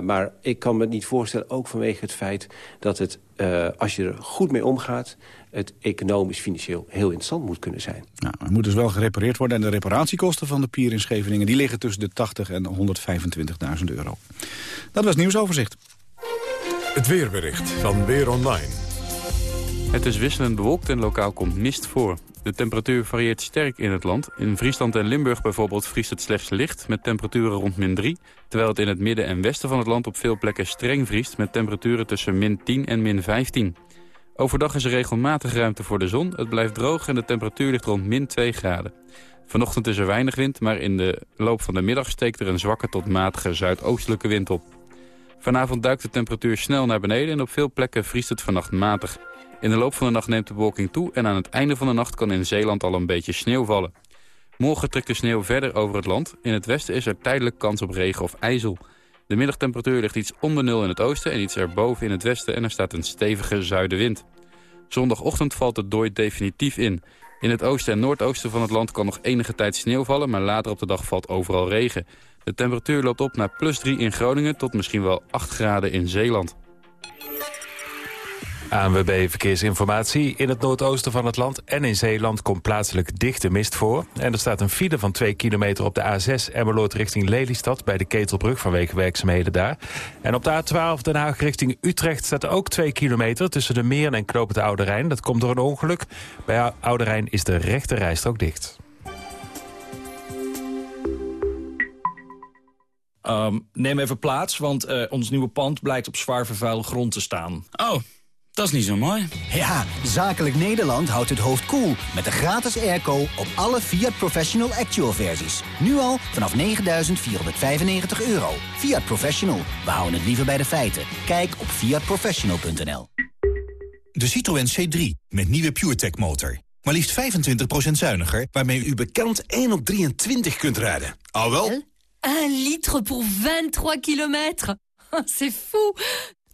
maar ik kan me niet voorstellen, ook vanwege het feit... dat het, als je er goed mee omgaat... het economisch, financieel heel interessant moet kunnen zijn. Nou, er moet dus wel gerepareerd worden. En de reparatiekosten van de pier in Scheveningen... die liggen tussen de 80 en 125.000 euro. Dat was nieuwsoverzicht. Het weerbericht van Weer Online. Het is wisselend bewolkt en lokaal komt mist voor. De temperatuur varieert sterk in het land. In Friesland en Limburg bijvoorbeeld vriest het slechts licht... met temperaturen rond min 3... terwijl het in het midden en westen van het land op veel plekken streng vriest... met temperaturen tussen min 10 en min 15. Overdag is er regelmatig ruimte voor de zon. Het blijft droog en de temperatuur ligt rond min 2 graden. Vanochtend is er weinig wind, maar in de loop van de middag... steekt er een zwakke tot matige zuidoostelijke wind op. Vanavond duikt de temperatuur snel naar beneden... en op veel plekken vriest het vannacht matig... In de loop van de nacht neemt de bewolking toe... en aan het einde van de nacht kan in Zeeland al een beetje sneeuw vallen. Morgen trekt de sneeuw verder over het land. In het westen is er tijdelijk kans op regen of ijzel. De middagtemperatuur ligt iets onder nul in het oosten en iets erboven in het westen... en er staat een stevige zuidenwind. Zondagochtend valt het dooi definitief in. In het oosten en noordoosten van het land kan nog enige tijd sneeuw vallen... maar later op de dag valt overal regen. De temperatuur loopt op naar plus 3 in Groningen tot misschien wel 8 graden in Zeeland. ANWB Verkeersinformatie. In het noordoosten van het land en in Zeeland komt plaatselijk dichte mist voor. En er staat een file van 2 kilometer op de A6 Emmeloord richting Lelystad... bij de Ketelbrug vanwege werkzaamheden daar. En op de A12 Den Haag richting Utrecht staat ook 2 kilometer... tussen de Meren en Knoop het Oude Rijn. Dat komt door een ongeluk. Bij Oude Rijn is de rechte rijstrook dicht. Um, neem even plaats, want uh, ons nieuwe pand blijkt op zwaar vervuilde grond te staan. Oh, dat is niet zo mooi. Ja, Zakelijk Nederland houdt het hoofd koel cool met de gratis airco op alle Fiat Professional Actual versies. Nu al vanaf 9.495 euro. Fiat Professional, we houden het liever bij de feiten. Kijk op fiatprofessional.nl De Citroën C3 met nieuwe PureTech motor. Maar liefst 25% zuiniger, waarmee u bekend 1 op 23 kunt rijden. Al wel? 1 litre voor 23 kilometer. C'est fou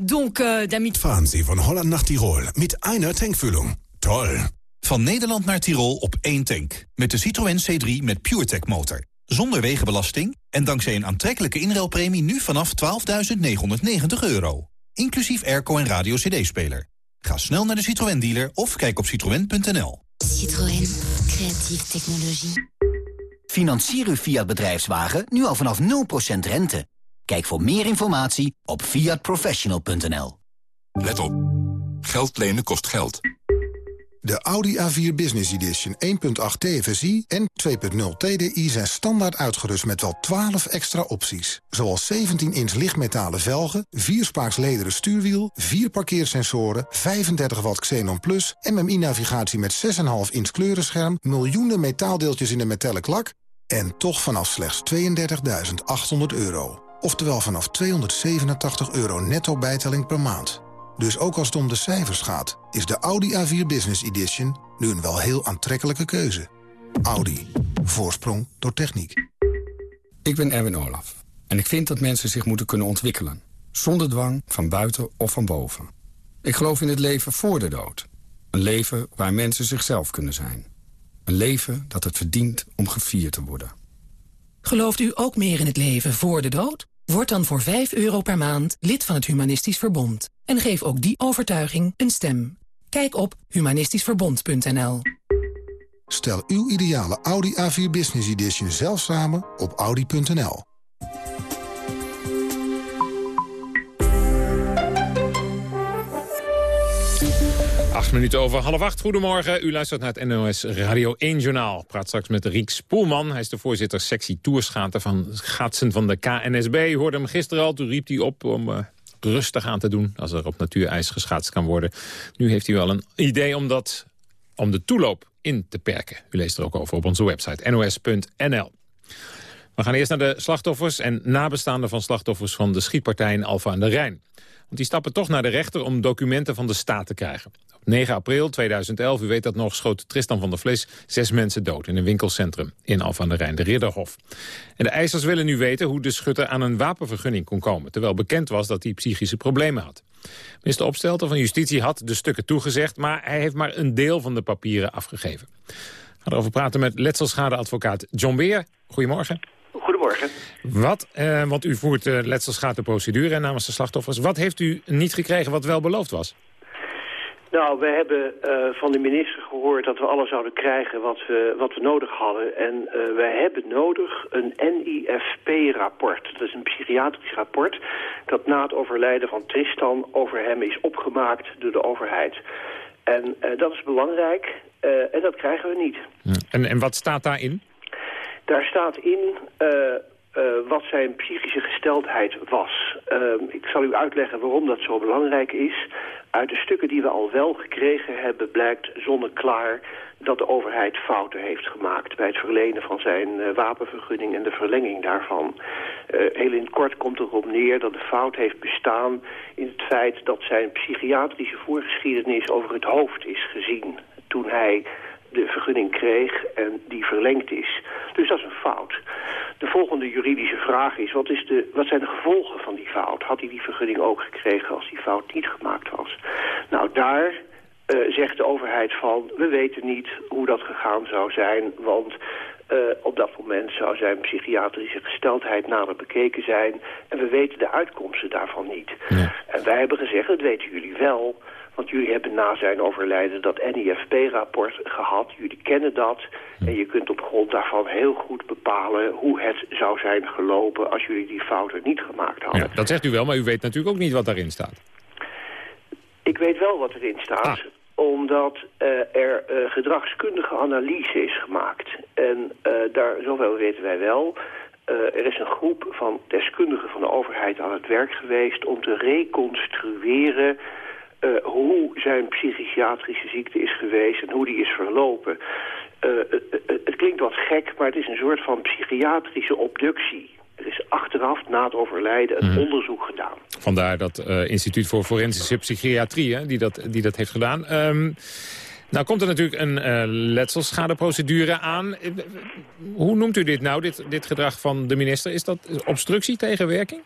Donc, uh, damit... Fahren Sie van Holland naar Tirol met einer tankvulling. Toll! Van Nederland naar Tirol op één tank. Met de Citroën C3 met PureTech motor. Zonder wegenbelasting en dankzij een aantrekkelijke inruilpremie nu vanaf 12.990 euro. Inclusief airco en radio cd-speler. Ga snel naar de Citroën dealer of kijk op citroën.nl. Citroën. Creatieve technologie. Financier uw Fiat bedrijfswagen nu al vanaf 0% rente. Kijk voor meer informatie op fiatprofessional.nl. Let op. Geld lenen kost geld. De Audi A4 Business Edition 1.8 TFSI en 2.0 TDI zijn standaard uitgerust met wel 12 extra opties. Zoals 17-inch lichtmetalen velgen, 4-spaaks lederen stuurwiel, 4 parkeersensoren, 35 watt Xenon Plus, MMI-navigatie met 6,5 inch kleurenscherm, miljoenen metaaldeeltjes in de metallic lak en toch vanaf slechts 32.800 euro. Oftewel vanaf 287 euro netto bijtelling per maand. Dus ook als het om de cijfers gaat, is de Audi A4 Business Edition nu een wel heel aantrekkelijke keuze. Audi. Voorsprong door techniek. Ik ben Erwin Olaf. En ik vind dat mensen zich moeten kunnen ontwikkelen. Zonder dwang, van buiten of van boven. Ik geloof in het leven voor de dood. Een leven waar mensen zichzelf kunnen zijn. Een leven dat het verdient om gevierd te worden. Gelooft u ook meer in het leven voor de dood? Word dan voor 5 euro per maand lid van het Humanistisch Verbond. En geef ook die overtuiging een stem. Kijk op humanistischverbond.nl Stel uw ideale Audi A4 Business Edition zelf samen op audi.nl. Acht minuten over half acht. Goedemorgen. U luistert naar het NOS Radio 1 Journaal. praat straks met Riek Spoelman. Hij is de voorzitter sectie toerschaten van schaatsen van de KNSB. U hoorde hem gisteren al. Toen riep hij op om uh, rustig aan te doen... als er op natuurijs geschaatst kan worden. Nu heeft hij wel een idee om, dat, om de toeloop in te perken. U leest er ook over op onze website nos.nl. We gaan eerst naar de slachtoffers en nabestaanden van slachtoffers... van de schietpartij in Alfa aan de Rijn. Want die stappen toch naar de rechter om documenten van de staat te krijgen. 9 april 2011, u weet dat nog, schoot Tristan van der Vlis zes mensen dood in een winkelcentrum in Alphen aan de Rijn, de Ridderhof. En de eisers willen nu weten hoe de schutter aan een wapenvergunning kon komen, terwijl bekend was dat hij psychische problemen had. Minister Opstelten van Justitie had de stukken toegezegd, maar hij heeft maar een deel van de papieren afgegeven. We gaan erover praten met letselschadeadvocaat John Beer. Goedemorgen. Goedemorgen. Wat, eh, want u voert uh, letselschadeprocedure namens de slachtoffers. Wat heeft u niet gekregen wat wel beloofd was? Nou, we hebben uh, van de minister gehoord dat we alles zouden krijgen wat we, wat we nodig hadden. En uh, wij hebben nodig een NIFP-rapport. Dat is een psychiatrisch rapport dat na het overlijden van Tristan over hem is opgemaakt door de overheid. En uh, dat is belangrijk en dat krijgen we niet. En, en wat staat daarin? Daar staat in uh, wat zijn psychische gesteldheid was. Uh, ik zal u uitleggen waarom dat zo belangrijk is. Uit de stukken die we al wel gekregen hebben blijkt zonneklaar dat de overheid fouten heeft gemaakt bij het verlenen van zijn uh, wapenvergunning en de verlenging daarvan. Uh, heel in het kort komt erop neer dat de fout heeft bestaan in het feit dat zijn psychiatrische voorgeschiedenis over het hoofd is gezien toen hij de vergunning kreeg en die verlengd is. Dus dat is een fout. De volgende juridische vraag is, wat, is de, wat zijn de gevolgen van die fout? Had hij die vergunning ook gekregen als die fout niet gemaakt was? Nou, daar uh, zegt de overheid van, we weten niet hoe dat gegaan zou zijn, want uh, op dat moment zou zijn psychiatrische gesteldheid nader bekeken zijn en we weten de uitkomsten daarvan niet. Ja. En wij hebben gezegd, dat weten jullie wel, want jullie hebben na zijn overlijden dat NIFP-rapport gehad. Jullie kennen dat. En je kunt op grond daarvan heel goed bepalen hoe het zou zijn gelopen als jullie die fouten niet gemaakt hadden. Ja, dat zegt u wel, maar u weet natuurlijk ook niet wat daarin staat. Ik weet wel wat erin staat. Ah. Omdat uh, er uh, gedragskundige analyse is gemaakt. En uh, daar, zoveel weten wij wel. er is een groep van deskundigen van de overheid aan het werk geweest... om te reconstrueren uh, hoe zijn psychiatrische ziekte is geweest en hoe die is verlopen. Uh, het klinkt wat gek, maar het is een soort van psychiatrische obductie. Er is achteraf, na het overlijden, een mm. onderzoek gedaan. Vandaar dat uh, Instituut voor Forensische Psychiatrie hè, die, dat, die dat heeft gedaan. Um, nou komt er natuurlijk een uh, letselschadeprocedure aan. Hoe noemt u dit nou, dit, dit gedrag van de minister? Is dat obstructie tegenwerking?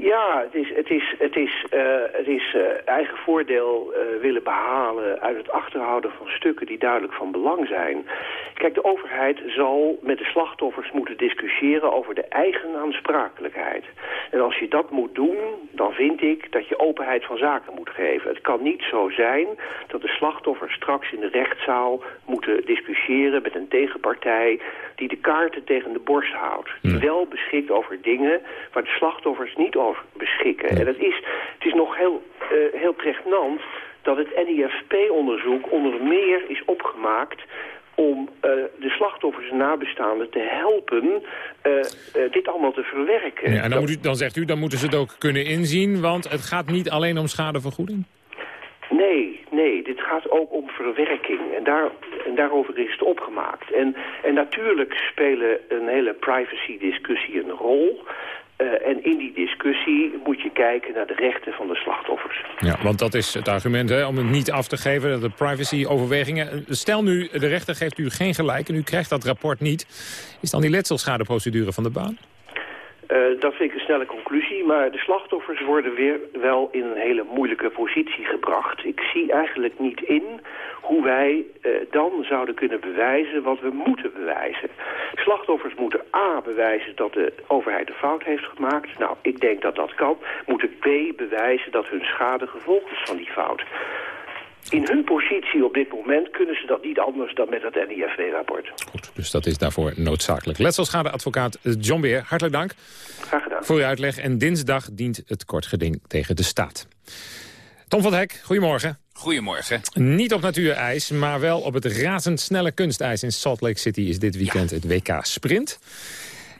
Ja, het is, het is, het is, uh, het is uh, eigen voordeel uh, willen behalen uit het achterhouden van stukken die duidelijk van belang zijn. Kijk, de overheid zal met de slachtoffers moeten discussiëren over de eigen aansprakelijkheid. En als je dat moet doen, dan vind ik dat je openheid van zaken moet geven. Het kan niet zo zijn dat de slachtoffers straks in de rechtszaal moeten discussiëren met een tegenpartij die de kaarten tegen de borst houdt. Die wel beschikt over dingen waar de slachtoffers niet over beschikken. En het is, het is nog heel, uh, heel pregnant dat het NIFP-onderzoek onder meer is opgemaakt om uh, de slachtoffers en nabestaanden te helpen uh, uh, dit allemaal te verwerken. Ja, en dan, moet u, dan zegt u, dan moeten ze het ook kunnen inzien, want het gaat niet alleen om schadevergoeding? Nee, nee, dit gaat ook om verwerking. En, daar, en daarover is het opgemaakt. En, en natuurlijk spelen een hele privacy-discussie een rol. Uh, en in die discussie moet je kijken naar de rechten van de slachtoffers. Ja, want dat is het argument, hè, om het niet af te geven, de privacy-overwegingen. Stel nu, de rechter geeft u geen gelijk en u krijgt dat rapport niet. Is dan die letselschadeprocedure van de baan? Uh, dat vind ik een snelle conclusie, maar de slachtoffers worden weer wel in een hele moeilijke positie gebracht. Ik zie eigenlijk niet in hoe wij uh, dan zouden kunnen bewijzen wat we moeten bewijzen. Slachtoffers moeten A bewijzen dat de overheid een fout heeft gemaakt. Nou, ik denk dat dat kan. Moeten B bewijzen dat hun schade gevolgd is van die fout. In hun positie op dit moment kunnen ze dat niet anders dan met het NIFW-rapport. Goed, dus dat is daarvoor noodzakelijk. Letselschadeadvocaat John Beer, hartelijk dank. Graag gedaan. Voor uw uitleg. En dinsdag dient het kort geding tegen de staat. Tom van Hek, goedemorgen. Goedemorgen. Niet op natuurijs, maar wel op het razendsnelle kunstijs in Salt Lake City is dit weekend het WK Sprint.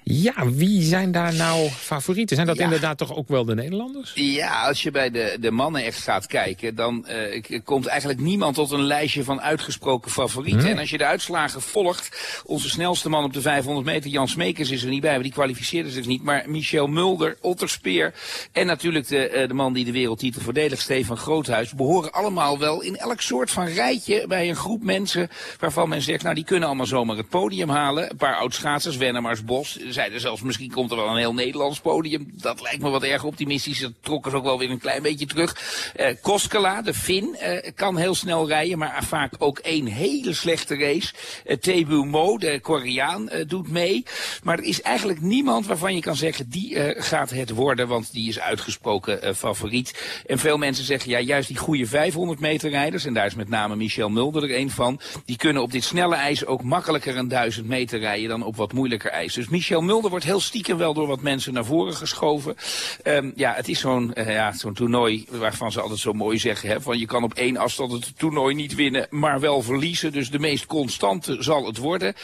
Ja, wie zijn daar nou favorieten? Zijn dat inderdaad toch ook wel de Nederlanders? Ja, als je bij de, de mannen echt gaat kijken... dan uh, komt eigenlijk niemand tot een lijstje van uitgesproken favorieten. En als je de uitslagen volgt... onze snelste man op de 500 meter, Jan Smekers, is er niet bij. Maar die kwalificeerde zich niet. Maar Michel Mulder, Otterspeer... en natuurlijk de, uh, de man die de wereldtitel verdedigt, Stefan Groothuis... behoren allemaal wel in elk soort van rijtje... bij een groep mensen waarvan men zegt... nou, die kunnen allemaal zomaar het podium halen. Een paar oud-schaatsers, Wennemars, Bos zeiden zelfs, misschien komt er wel een heel Nederlands podium. Dat lijkt me wat erg optimistisch. Dat trokken ze ook wel weer een klein beetje terug. Uh, Koskela, de Fin, uh, kan heel snel rijden, maar vaak ook één hele slechte race. Uh, Tebu Mo, de Koreaan, doet mee. Maar er is eigenlijk niemand waarvan je kan zeggen, die gaat het worden, want die is uitgesproken favoriet. En veel mensen zeggen, ja, juist die goede 500 meter rijders, en daar is met name Michel Mulder er een van, die kunnen op dit snelle ijs ook makkelijker een 1000 meter rijden dan op wat moeilijker ijs. Dus Michel Mulder wordt heel stiekem wel door wat mensen naar voren geschoven. Ehm, ja, het is zo'n ja, zo'n toernooi waarvan ze altijd zo mooi zeggen... Hè, van je kan op één afstand het toernooi niet winnen, maar wel verliezen. Dus de meest constante zal het worden.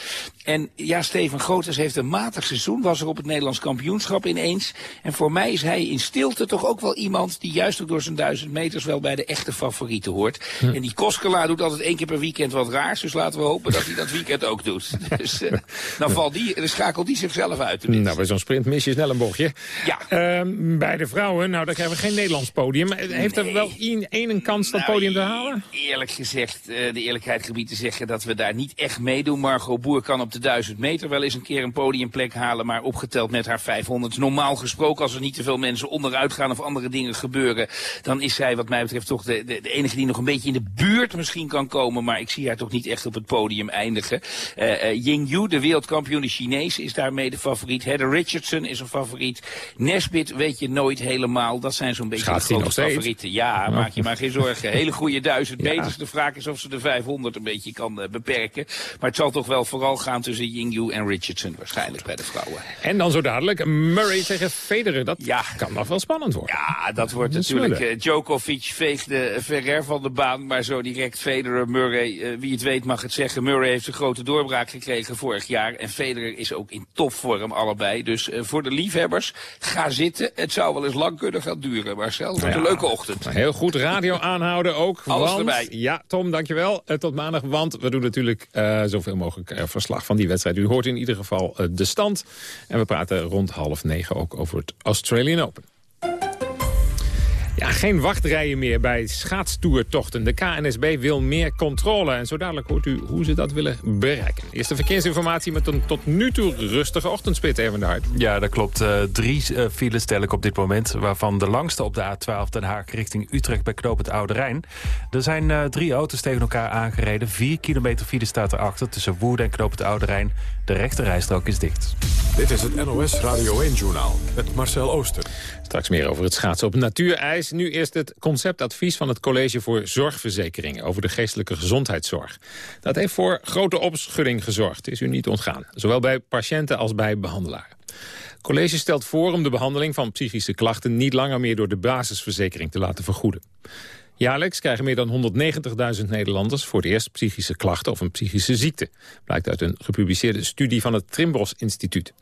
En ja, Steven Grootes heeft een matig seizoen. Was er op het Nederlands kampioenschap ineens. En voor mij is hij in stilte toch ook wel iemand... die juist ook door zijn duizend meters wel bij de echte favorieten hoort. En die Koskela doet altijd één keer per weekend wat raars. Dus laten we hopen dat hij dat weekend ook doet. Dus uh, dan, valt die, dan schakelt hij zichzelf uit. Tenminste. Nou, bij zo'n sprint mis je snel een bochtje. Ja. Uh, bij de vrouwen, nou, dan krijgen we geen Nederlands podium. Heeft er wel één, één kans dat nou, podium te halen? Eerlijk gezegd, uh, de eerlijkheid gebied te zeggen dat we daar niet echt meedoen. Margot Boer kan op de 1000 meter wel eens een keer een podiumplek halen. Maar opgeteld met haar 500. Normaal gesproken, als er niet te veel mensen onderuit gaan of andere dingen gebeuren. Dan is zij wat mij betreft toch de, de, de enige die nog een beetje in de buurt misschien kan komen. Maar ik zie haar toch niet echt op het podium eindigen. Uh, uh, Ying Yu, de wereldkampioen, de Chinees, is daarmee de favoriet. Heather Richardson is een favoriet. Nesbit weet je nooit helemaal. Dat zijn zo'n beetje de grote favorieten. Ja, maak je maar geen zorgen. Hele goede duizend meters. De vraag is of ze de 500 een beetje kan uh, beperken. Maar het zal toch wel vooral gaan tussen Ying Yu en Richardson waarschijnlijk bij de vrouwen. En dan zo dadelijk Murray tegen Federer. Dat ja. kan nog wel spannend worden. Ja, dat wordt natuurlijk... Uh, Djokovic veegde Ferrer van de baan, maar zo direct Federer, Murray. Uh, wie het weet mag het zeggen. Murray heeft een grote doorbraak gekregen vorig jaar. En Federer is ook in topvorm allebei. Dus uh, voor de liefhebbers, ga zitten. Het zou wel eens lang kunnen gaan duren, Marcel. Een leuke ochtend. Heel goed radio aanhouden ook. Alles want, erbij. Ja, Tom, dankjewel. Uh, tot maandag, want we doen natuurlijk uh, zoveel mogelijk verslag van die wedstrijd. U hoort in ieder geval de stand. En we praten rond half negen ook over het Australian Open. Geen wachtrijen meer bij schaatstoertochten. De KNSB wil meer controle. En zo dadelijk hoort u hoe ze dat willen bereiken. Eerste verkeersinformatie met een tot nu toe rustige ochtendspit, even de Hart. Ja, dat klopt. Uh, drie uh, files stel ik op dit moment. Waarvan de langste op de A12 Den Haag richting Utrecht bij Knoop het Oude Rijn. Er zijn uh, drie auto's tegen elkaar aangereden. Vier kilometer file staat erachter tussen Woerden en Knoop het Oude Rijn. De rechterrijstrook is dicht. Dit is het NOS Radio 1-journaal met Marcel Ooster. Straks meer over het schaatsen op natuurijs. Nu eerst het conceptadvies van het College voor Zorgverzekeringen... over de geestelijke gezondheidszorg. Dat heeft voor grote opschudding gezorgd, is u niet ontgaan. Zowel bij patiënten als bij behandelaren. Het college stelt voor om de behandeling van psychische klachten... niet langer meer door de basisverzekering te laten vergoeden. Jaarlijks krijgen meer dan 190.000 Nederlanders voor het eerst psychische klachten of een psychische ziekte. Blijkt uit een gepubliceerde studie van het Trimbos Instituut.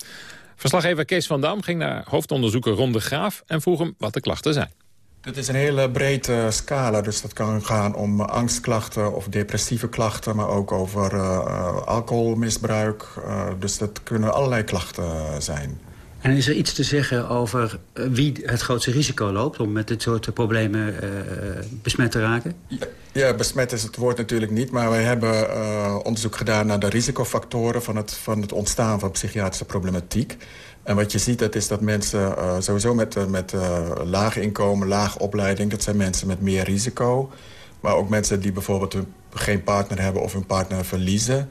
Verslaggever Kees van Dam ging naar hoofdonderzoeker Ron de Graaf en vroeg hem wat de klachten zijn. Het is een hele brede scala, dus dat kan gaan om angstklachten of depressieve klachten... maar ook over uh, alcoholmisbruik, uh, dus dat kunnen allerlei klachten zijn. En is er iets te zeggen over wie het grootste risico loopt... om met dit soort problemen uh, besmet te raken? Ja, besmet is het woord natuurlijk niet... maar wij hebben uh, onderzoek gedaan naar de risicofactoren... van het, van het ontstaan van psychiatrische problematiek. En wat je ziet, dat is dat mensen sowieso met, met laag inkomen, laag opleiding... dat zijn mensen met meer risico. Maar ook mensen die bijvoorbeeld geen partner hebben of hun partner verliezen...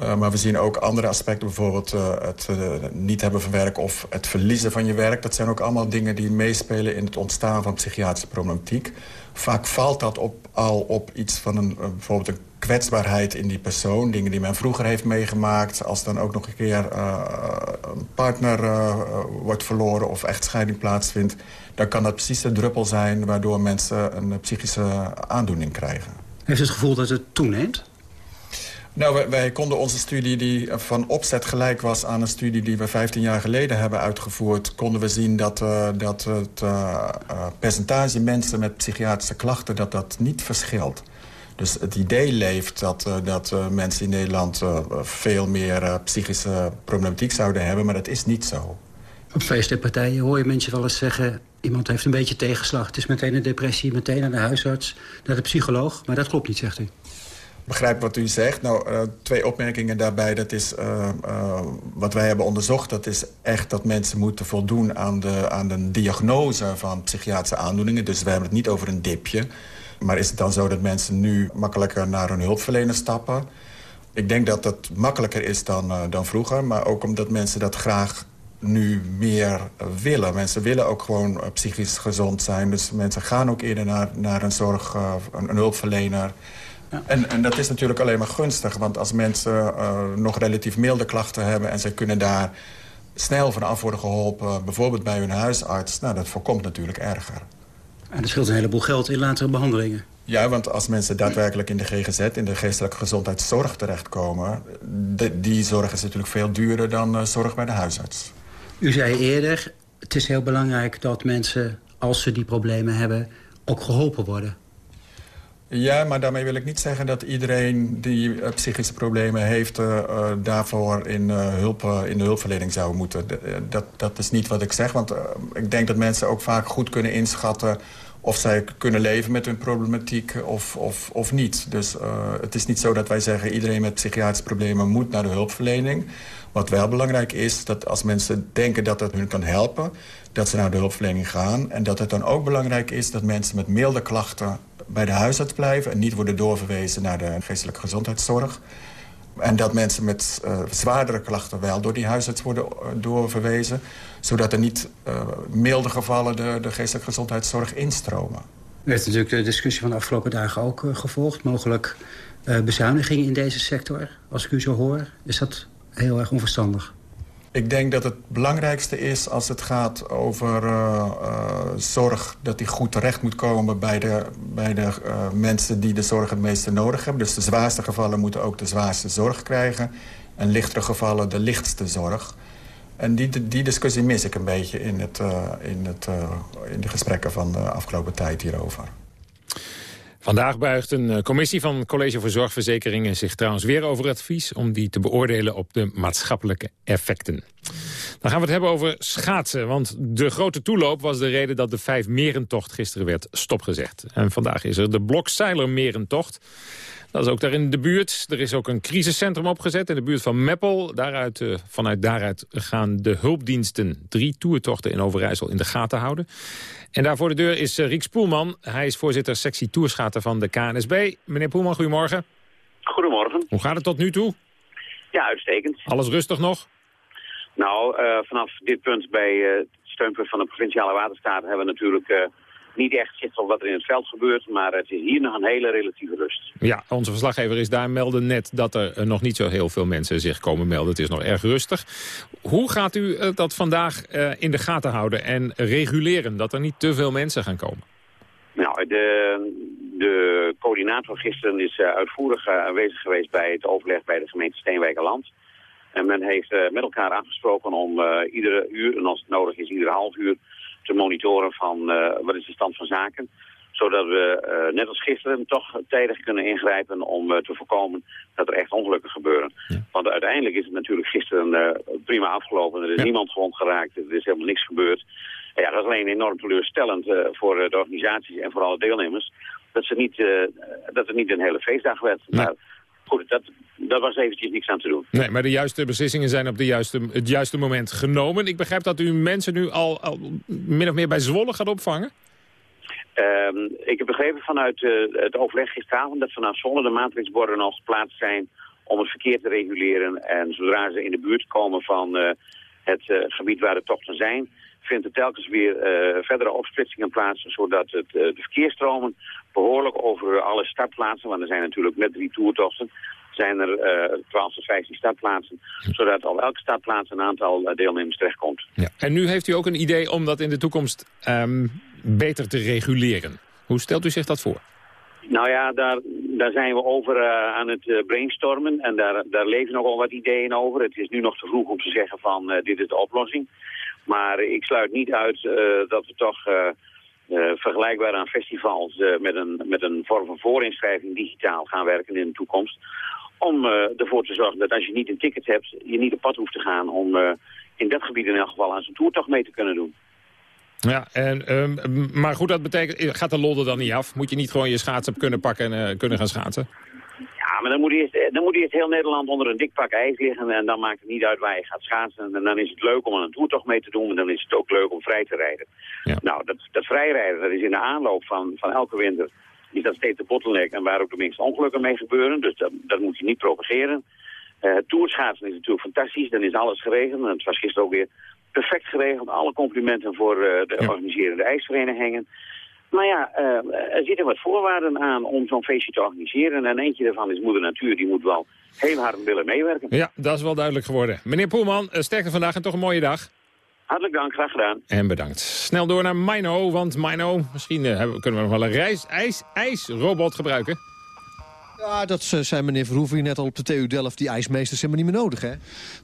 Uh, maar we zien ook andere aspecten, bijvoorbeeld uh, het uh, niet hebben van werk of het verliezen van je werk. Dat zijn ook allemaal dingen die meespelen in het ontstaan van psychiatrische problematiek. Vaak valt dat op, al op iets van een, bijvoorbeeld een kwetsbaarheid in die persoon. Dingen die men vroeger heeft meegemaakt. Als dan ook nog een keer een partner wordt verloren of echtscheiding plaatsvindt... dan kan dat precies de druppel zijn waardoor mensen een psychische aandoening krijgen. Heeft het gevoel dat het toeneemt? Nou, wij, konden onze studie die van opzet gelijk was aan een studie die we 15 jaar geleden hebben uitgevoerd, konden we zien dat, uh, dat het uh, uh, percentage mensen met psychiatrische klachten dat dat niet verschilt. Dus het idee leeft dat, dat mensen in Nederland veel meer psychische problematiek zouden hebben, maar dat is niet zo. Op feestpartijen hoor je mensen wel eens zeggen... iemand heeft een beetje tegenslag. Het is meteen een depressie, meteen naar de huisarts, naar de psycholoog. Maar dat klopt niet, zegt u begrijp wat u zegt. Nou, uh, twee opmerkingen daarbij. Dat is uh, uh, wat wij hebben onderzocht. Dat is echt dat mensen moeten voldoen aan de, aan de diagnose van psychiatrische aandoeningen. Dus we hebben het niet over een dipje. Maar is het dan zo dat mensen nu makkelijker naar hun hulpverlener stappen? Ik denk dat dat makkelijker is dan, dan vroeger. Maar ook omdat mensen dat graag nu meer willen. Mensen willen ook gewoon psychisch gezond zijn. Dus mensen gaan ook eerder naar, naar een zorg, een, een hulpverlener... Ja. En, en dat is natuurlijk alleen maar gunstig. Want als mensen uh, nog relatief milde klachten hebben... en ze kunnen daar snel vanaf worden geholpen, bijvoorbeeld bij hun huisarts... nou, dat voorkomt natuurlijk erger. En dat scheelt een heleboel geld in latere behandelingen. Ja, want als mensen daadwerkelijk in de GGZ, in de geestelijke gezondheidszorg terechtkomen... De, die zorg is natuurlijk veel duurder dan uh, zorg bij de huisarts. U zei eerder, het is heel belangrijk dat mensen, als ze die problemen hebben... ook geholpen worden. Ja, maar daarmee wil ik niet zeggen dat iedereen die uh, psychische problemen heeft... Uh, uh, daarvoor in, hulp, in de hulpverlening zou moeten. dat, dat is niet wat ik zeg, want ik denk dat mensen ook vaak goed kunnen inschatten of zij kunnen leven met hun problematiek of, of, of niet. Dus uh, het is niet zo dat wij zeggen... iedereen met psychiatrische problemen moet naar de hulpverlening. Wat wel belangrijk is, dat als mensen denken dat het hun kan helpen... dat ze naar de hulpverlening gaan. En dat het dan ook belangrijk is dat mensen met milde klachten... bij de huisarts blijven en niet worden doorverwezen naar de geestelijke gezondheidszorg. En dat mensen met uh, zwaardere klachten wel door die huisarts worden uh, doorverwezen. Zodat er niet uh, milde gevallen de, de geestelijke gezondheidszorg instromen. U heeft natuurlijk de discussie van de afgelopen dagen ook gevolgd. Mogelijk bezuinigingen in deze sector, als ik u zo hoor. Is dat heel erg onverstandig? Ik denk dat het belangrijkste is als het gaat over uh, uh, zorg... dat die goed terecht moet komen bij de, bij de uh, mensen die de zorg het meeste nodig hebben. Dus de zwaarste gevallen moeten ook de zwaarste zorg krijgen. En lichtere gevallen de lichtste zorg. En die, die discussie mis ik een beetje in, het, in, het, in de gesprekken van de afgelopen tijd hierover. Vandaag buigt een eh, commissie van College voor Zorgverzekeringen zich trouwens weer over advies om die te beoordelen op de maatschappelijke effecten. Dan gaan we het hebben over schaatsen, want de grote toeloop was de reden dat de vijf merentocht gisteren werd stopgezet. En vandaag is er de Blokzeiler merentocht. Dat is ook daar in de buurt. Er is ook een crisiscentrum opgezet in de buurt van Meppel. Daaruit, uh, vanuit daaruit gaan de hulpdiensten drie toertochten in Overijssel in de gaten houden. En daar voor de deur is uh, Rieks Poelman. Hij is voorzitter sectie toerschaten van de KNSB. Meneer Poelman, goedemorgen. Goedemorgen. Hoe gaat het tot nu toe? Ja, uitstekend. Alles rustig nog? Nou, uh, vanaf dit punt bij het steunpunt van de Provinciale Waterstaat hebben we natuurlijk niet echt zicht op wat er in het veld gebeurt, maar het is hier nog een hele relatieve rust. Ja, onze verslaggever is daar melden net dat er nog niet zo heel veel mensen zich komen melden. Het is nog erg rustig. Hoe gaat u eh, dat vandaag uh, in de gaten houden en reguleren, dat er niet te veel mensen gaan komen? Nou, de, de coördinator gisteren is uitvoerig aanwezig geweest bij het overleg bij de gemeente Steenwijkerland. En men heeft met elkaar afgesproken om iedere uur, en als het nodig is iedere half uur, te monitoren van uh, wat is de stand van zaken. Zodat we, uh, net als gisteren, toch tijdig kunnen ingrijpen om uh, te voorkomen dat er echt ongelukken gebeuren. Ja. Want uiteindelijk is het natuurlijk gisteren prima afgelopen. Er is ja. niemand gewond geraakt, er is helemaal niks gebeurd. Ja, dat is alleen enorm teleurstellend voor de organisaties en voor alle deelnemers. Dat, ze niet, dat het niet een hele feestdag werd. Maar goed, dat, dat was eventjes niks aan te doen. Nee, maar de juiste beslissingen zijn op de juiste, het juiste moment genomen. Ik begrijp dat u mensen nu al, al min of meer bij Zwolle gaat opvangen? Um, ik heb begrepen vanuit uh, het overleg gisteravond dat vanaf Zwolle de matrixborden al geplaatst zijn om het verkeer te reguleren. En zodra ze in de buurt komen van uh, het uh, gebied waar de tochten zijn, vindt er telkens weer verdere opsplitsingen plaats, zodat het, de verkeersstromen behoorlijk over alle startplaatsen, want er zijn natuurlijk met drie toertochten, zijn er uh, 12 tot 15 startplaatsen, zodat al elke startplaats een aantal uh, deelnemers terechtkomt. Ja. En nu heeft u ook een idee om dat in de toekomst um, beter te reguleren. Hoe stelt u zich dat voor? Nou ja, daar, daar zijn we over uh, aan het uh, brainstormen en daar, daar leven nogal wat ideeën over. Het is nu nog te vroeg om te zeggen van uh, dit is de oplossing. Maar ik sluit niet uit dat we toch vergelijkbaar aan festivals met, een, met een vorm van voorinschrijving digitaal gaan werken in de toekomst om ervoor te zorgen dat als je niet een ticket hebt, je niet op pad hoeft te gaan om in dat gebied in elk geval aan zijn toertocht mee te kunnen doen. Ja, en, um, maar goed, dat betekent, gaat de lol er dan niet af? Moet je niet gewoon je schaatsen kunnen pakken en kunnen gaan schaatsen? Ja, maar dan moet, eerst, dan moet eerst heel Nederland onder een dik pak ijs liggen en dan maakt het niet uit waar je gaat schaatsen. En dan is het leuk om aan een toertocht mee te doen en dan is het ook leuk om vrij te rijden. Ja. Nou, dat, dat vrijrijden, dat is in de aanloop van, van elke winter is dat steeds de bottleneck en waar ook de minste ongelukken mee gebeuren. Dus dat, dat moet je niet propageren. Uh, toerschaatsen is natuurlijk fantastisch, dan is alles geregeld. En het was gisteren ook weer perfect geregeld. Alle complimenten voor uh, de ja. organiserende ijsverenigingen. Maar ja, uh, er zitten wat voorwaarden aan om zo'n feestje te organiseren. En eentje daarvan is Moeder Natuur, die moet wel heel hard willen meewerken. Ja, dat is wel duidelijk geworden. Meneer Poelman, uh, sterkte vandaag en toch een mooie dag. Hartelijk dank, graag gedaan. En bedankt. Snel door naar Mino, want Mino, misschien uh, kunnen we nog wel een reis, ijs, ijsrobot gebruiken. Ja, dat zei meneer Verhoeven net al op de TU Delft. Die ijsmeesters hebben niet meer nodig, hè?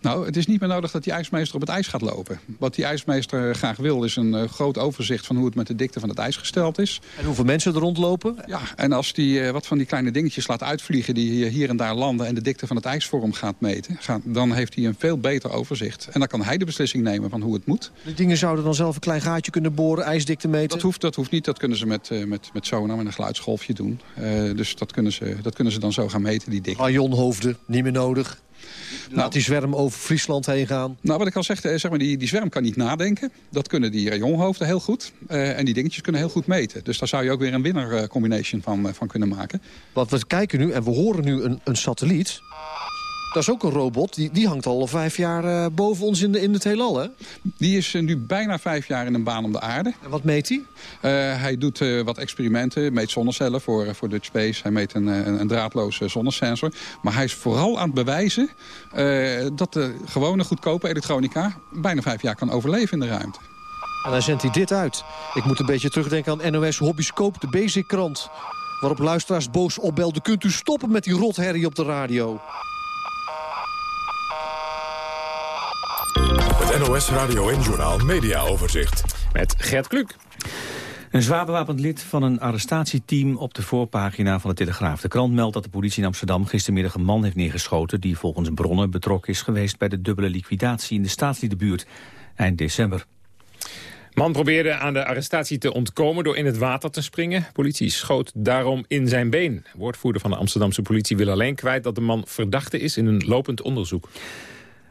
Nou, het is niet meer nodig dat die ijsmeester op het ijs gaat lopen. Wat die ijsmeester graag wil is een uh, groot overzicht... van hoe het met de dikte van het ijs gesteld is. En hoeveel mensen er rondlopen? Ja, en als die uh, wat van die kleine dingetjes laat uitvliegen... die hier en daar landen en de dikte van het ijsvorm gaat meten... Gaat, dan heeft hij een veel beter overzicht. En dan kan hij de beslissing nemen van hoe het moet. Die dingen zouden dan zelf een klein gaatje kunnen boren, ijsdikte meten? Dat hoeft, dat hoeft niet. Dat kunnen ze met, met, met sonar, met een geluidsgolfje doen. dus dat kunnen, ze, dat kunnen ze dan zo gaan meten. Die dik. Rajonhoofden, niet meer nodig. Laat nou, die zwerm over Friesland heen gaan. Nou, wat ik al zeg, zeg maar, die, die zwerm kan niet nadenken. Dat kunnen die rajonhoofden heel goed. Uh, en die dingetjes kunnen heel goed meten. Dus daar zou je ook weer een winner combination van, uh, van kunnen maken. Want we kijken nu en we horen nu een, een satelliet. Dat is ook een robot. Die, die hangt al vijf jaar uh, boven ons in, de, in het heelal, hè? Die is uh, nu bijna vijf jaar in een baan om de aarde. En wat meet hij? Uh, hij doet wat experimenten. Meet zonnecellen voor, voor Dutch Space. Hij meet een, een, een draadloze zonnesensor. Maar hij is vooral aan het bewijzen... dat de gewone goedkope elektronica... bijna vijf jaar kan overleven in de ruimte. En dan zendt hij dit uit. Ik moet een beetje terugdenken aan NOS Hobbyscope, de Basic krant. Waarop luisteraars boos opbelden. Kunt u stoppen met die rotherrie op de radio? Het NOS Radio en Journal Media Overzicht. Met Gert Kluk. Een zwaar bewapend lid van een arrestatieteam op de voorpagina van de Telegraaf. De krant meldt dat de politie in Amsterdam gistermiddag een man heeft neergeschoten... die volgens bronnen betrokken is geweest bij de dubbele liquidatie in de staatsliedenbuurt eind december. Man probeerde aan de arrestatie te ontkomen door in het water te springen. Politie schoot daarom in zijn been. Woordvoerder van de Amsterdamse politie wil alleen kwijt dat de man verdachte is in een lopend onderzoek.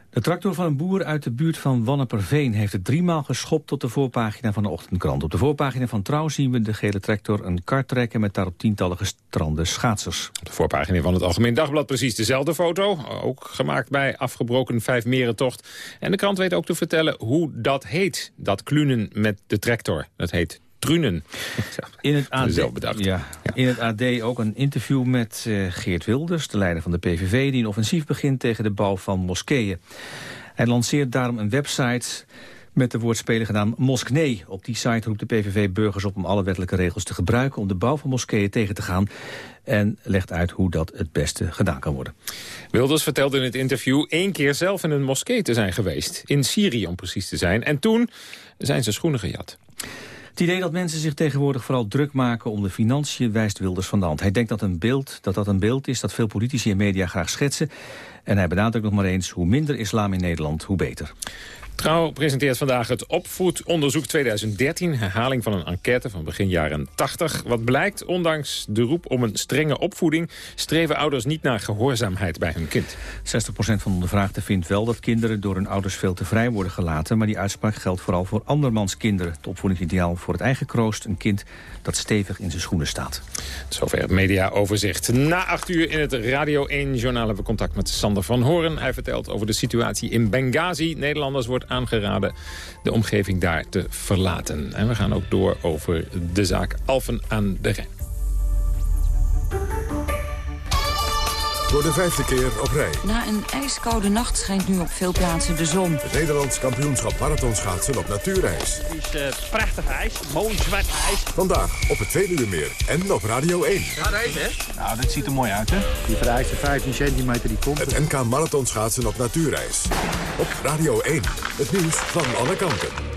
De tractor van een boer uit de buurt van Wanneperveen heeft het driemaal geschopt tot de voorpagina van de ochtendkrant. Op de voorpagina van Trouw zien we de gele tractor een kar trekken met daarop tientallen gestrande schaatsers. Op de voorpagina van het Algemeen Dagblad precies dezelfde foto. Ook gemaakt bij afgebroken Vijfmerentocht. En de krant weet ook te vertellen hoe dat heet. Dat klunen met de tractor. Dat heet Trunen. In het, AD, ja, in het AD ook een interview met uh, Geert Wilders, de leider van de PVV... die een offensief begint tegen de bouw van moskeeën. Hij lanceert daarom een website met de woordspeling gedaan Mosknee. Op die site roept de PVV burgers op om alle wettelijke regels te gebruiken... om de bouw van moskeeën tegen te gaan. En legt uit hoe dat het beste gedaan kan worden. Wilders vertelde in het interview één keer zelf in een moskee te zijn geweest. In Syrië om precies te zijn. En toen zijn zijn schoenen gejat. Het idee dat mensen zich tegenwoordig vooral druk maken om de financiën wijst Wilders van de hand. Hij denkt dat, een beeld, dat dat een beeld is dat veel politici en media graag schetsen. En hij benadrukt nog maar eens, hoe minder islam in Nederland, hoe beter. Trouw presenteert vandaag het opvoedonderzoek 2013. Herhaling van een enquête van begin jaren 80. Wat blijkt, ondanks de roep om een strenge opvoeding... streven ouders niet naar gehoorzaamheid bij hun kind. 60% van de ondervraagden vindt wel dat kinderen door hun ouders veel te vrij worden gelaten. Maar die uitspraak geldt vooral voor andermans kinderen. Het opvoedingsideaal voor het eigen kroost. Een kind dat stevig in zijn schoenen staat. Zover het mediaoverzicht. Na acht uur in het Radio 1-journaal hebben we contact met Sander van Horen. Hij vertelt over de situatie in Benghazi. Nederlanders wordt aangeraden de omgeving daar te verlaten. En we gaan ook door over de zaak Alphen aan de Rijn. Voor de vijfde keer op rij. Na een ijskoude nacht schijnt nu op veel plaatsen de zon. Het Nederlands kampioenschap marathonschaatsen op natuurijs. Het is uh, prachtig ijs, mooi zwart ijs. Vandaag op het tweede uur meer en op Radio 1. Ja, deze hè? Nou, dit ziet er mooi uit hè. Die vereiste 15 centimeter die komt. Het NK marathonschaatsen op natuurijs. Op Radio 1. Het nieuws van alle kanten.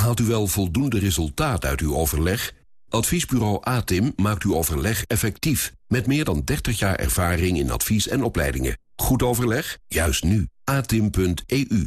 Haalt u wel voldoende resultaat uit uw overleg? Adviesbureau ATIM maakt uw overleg effectief. Met meer dan 30 jaar ervaring in advies en opleidingen. Goed overleg? Juist nu. atim.eu.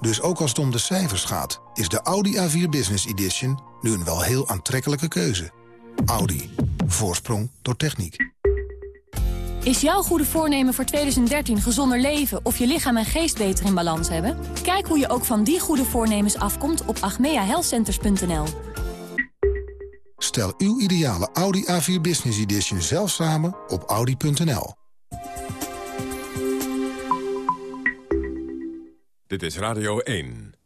Dus ook als het om de cijfers gaat, is de Audi A4 Business Edition nu een wel heel aantrekkelijke keuze. Audi. Voorsprong door techniek. Is jouw goede voornemen voor 2013 gezonder leven of je lichaam en geest beter in balans hebben? Kijk hoe je ook van die goede voornemens afkomt op agmeahealthcenters.nl. Stel uw ideale Audi A4 Business Edition zelf samen op audi.nl. Dit is Radio 1.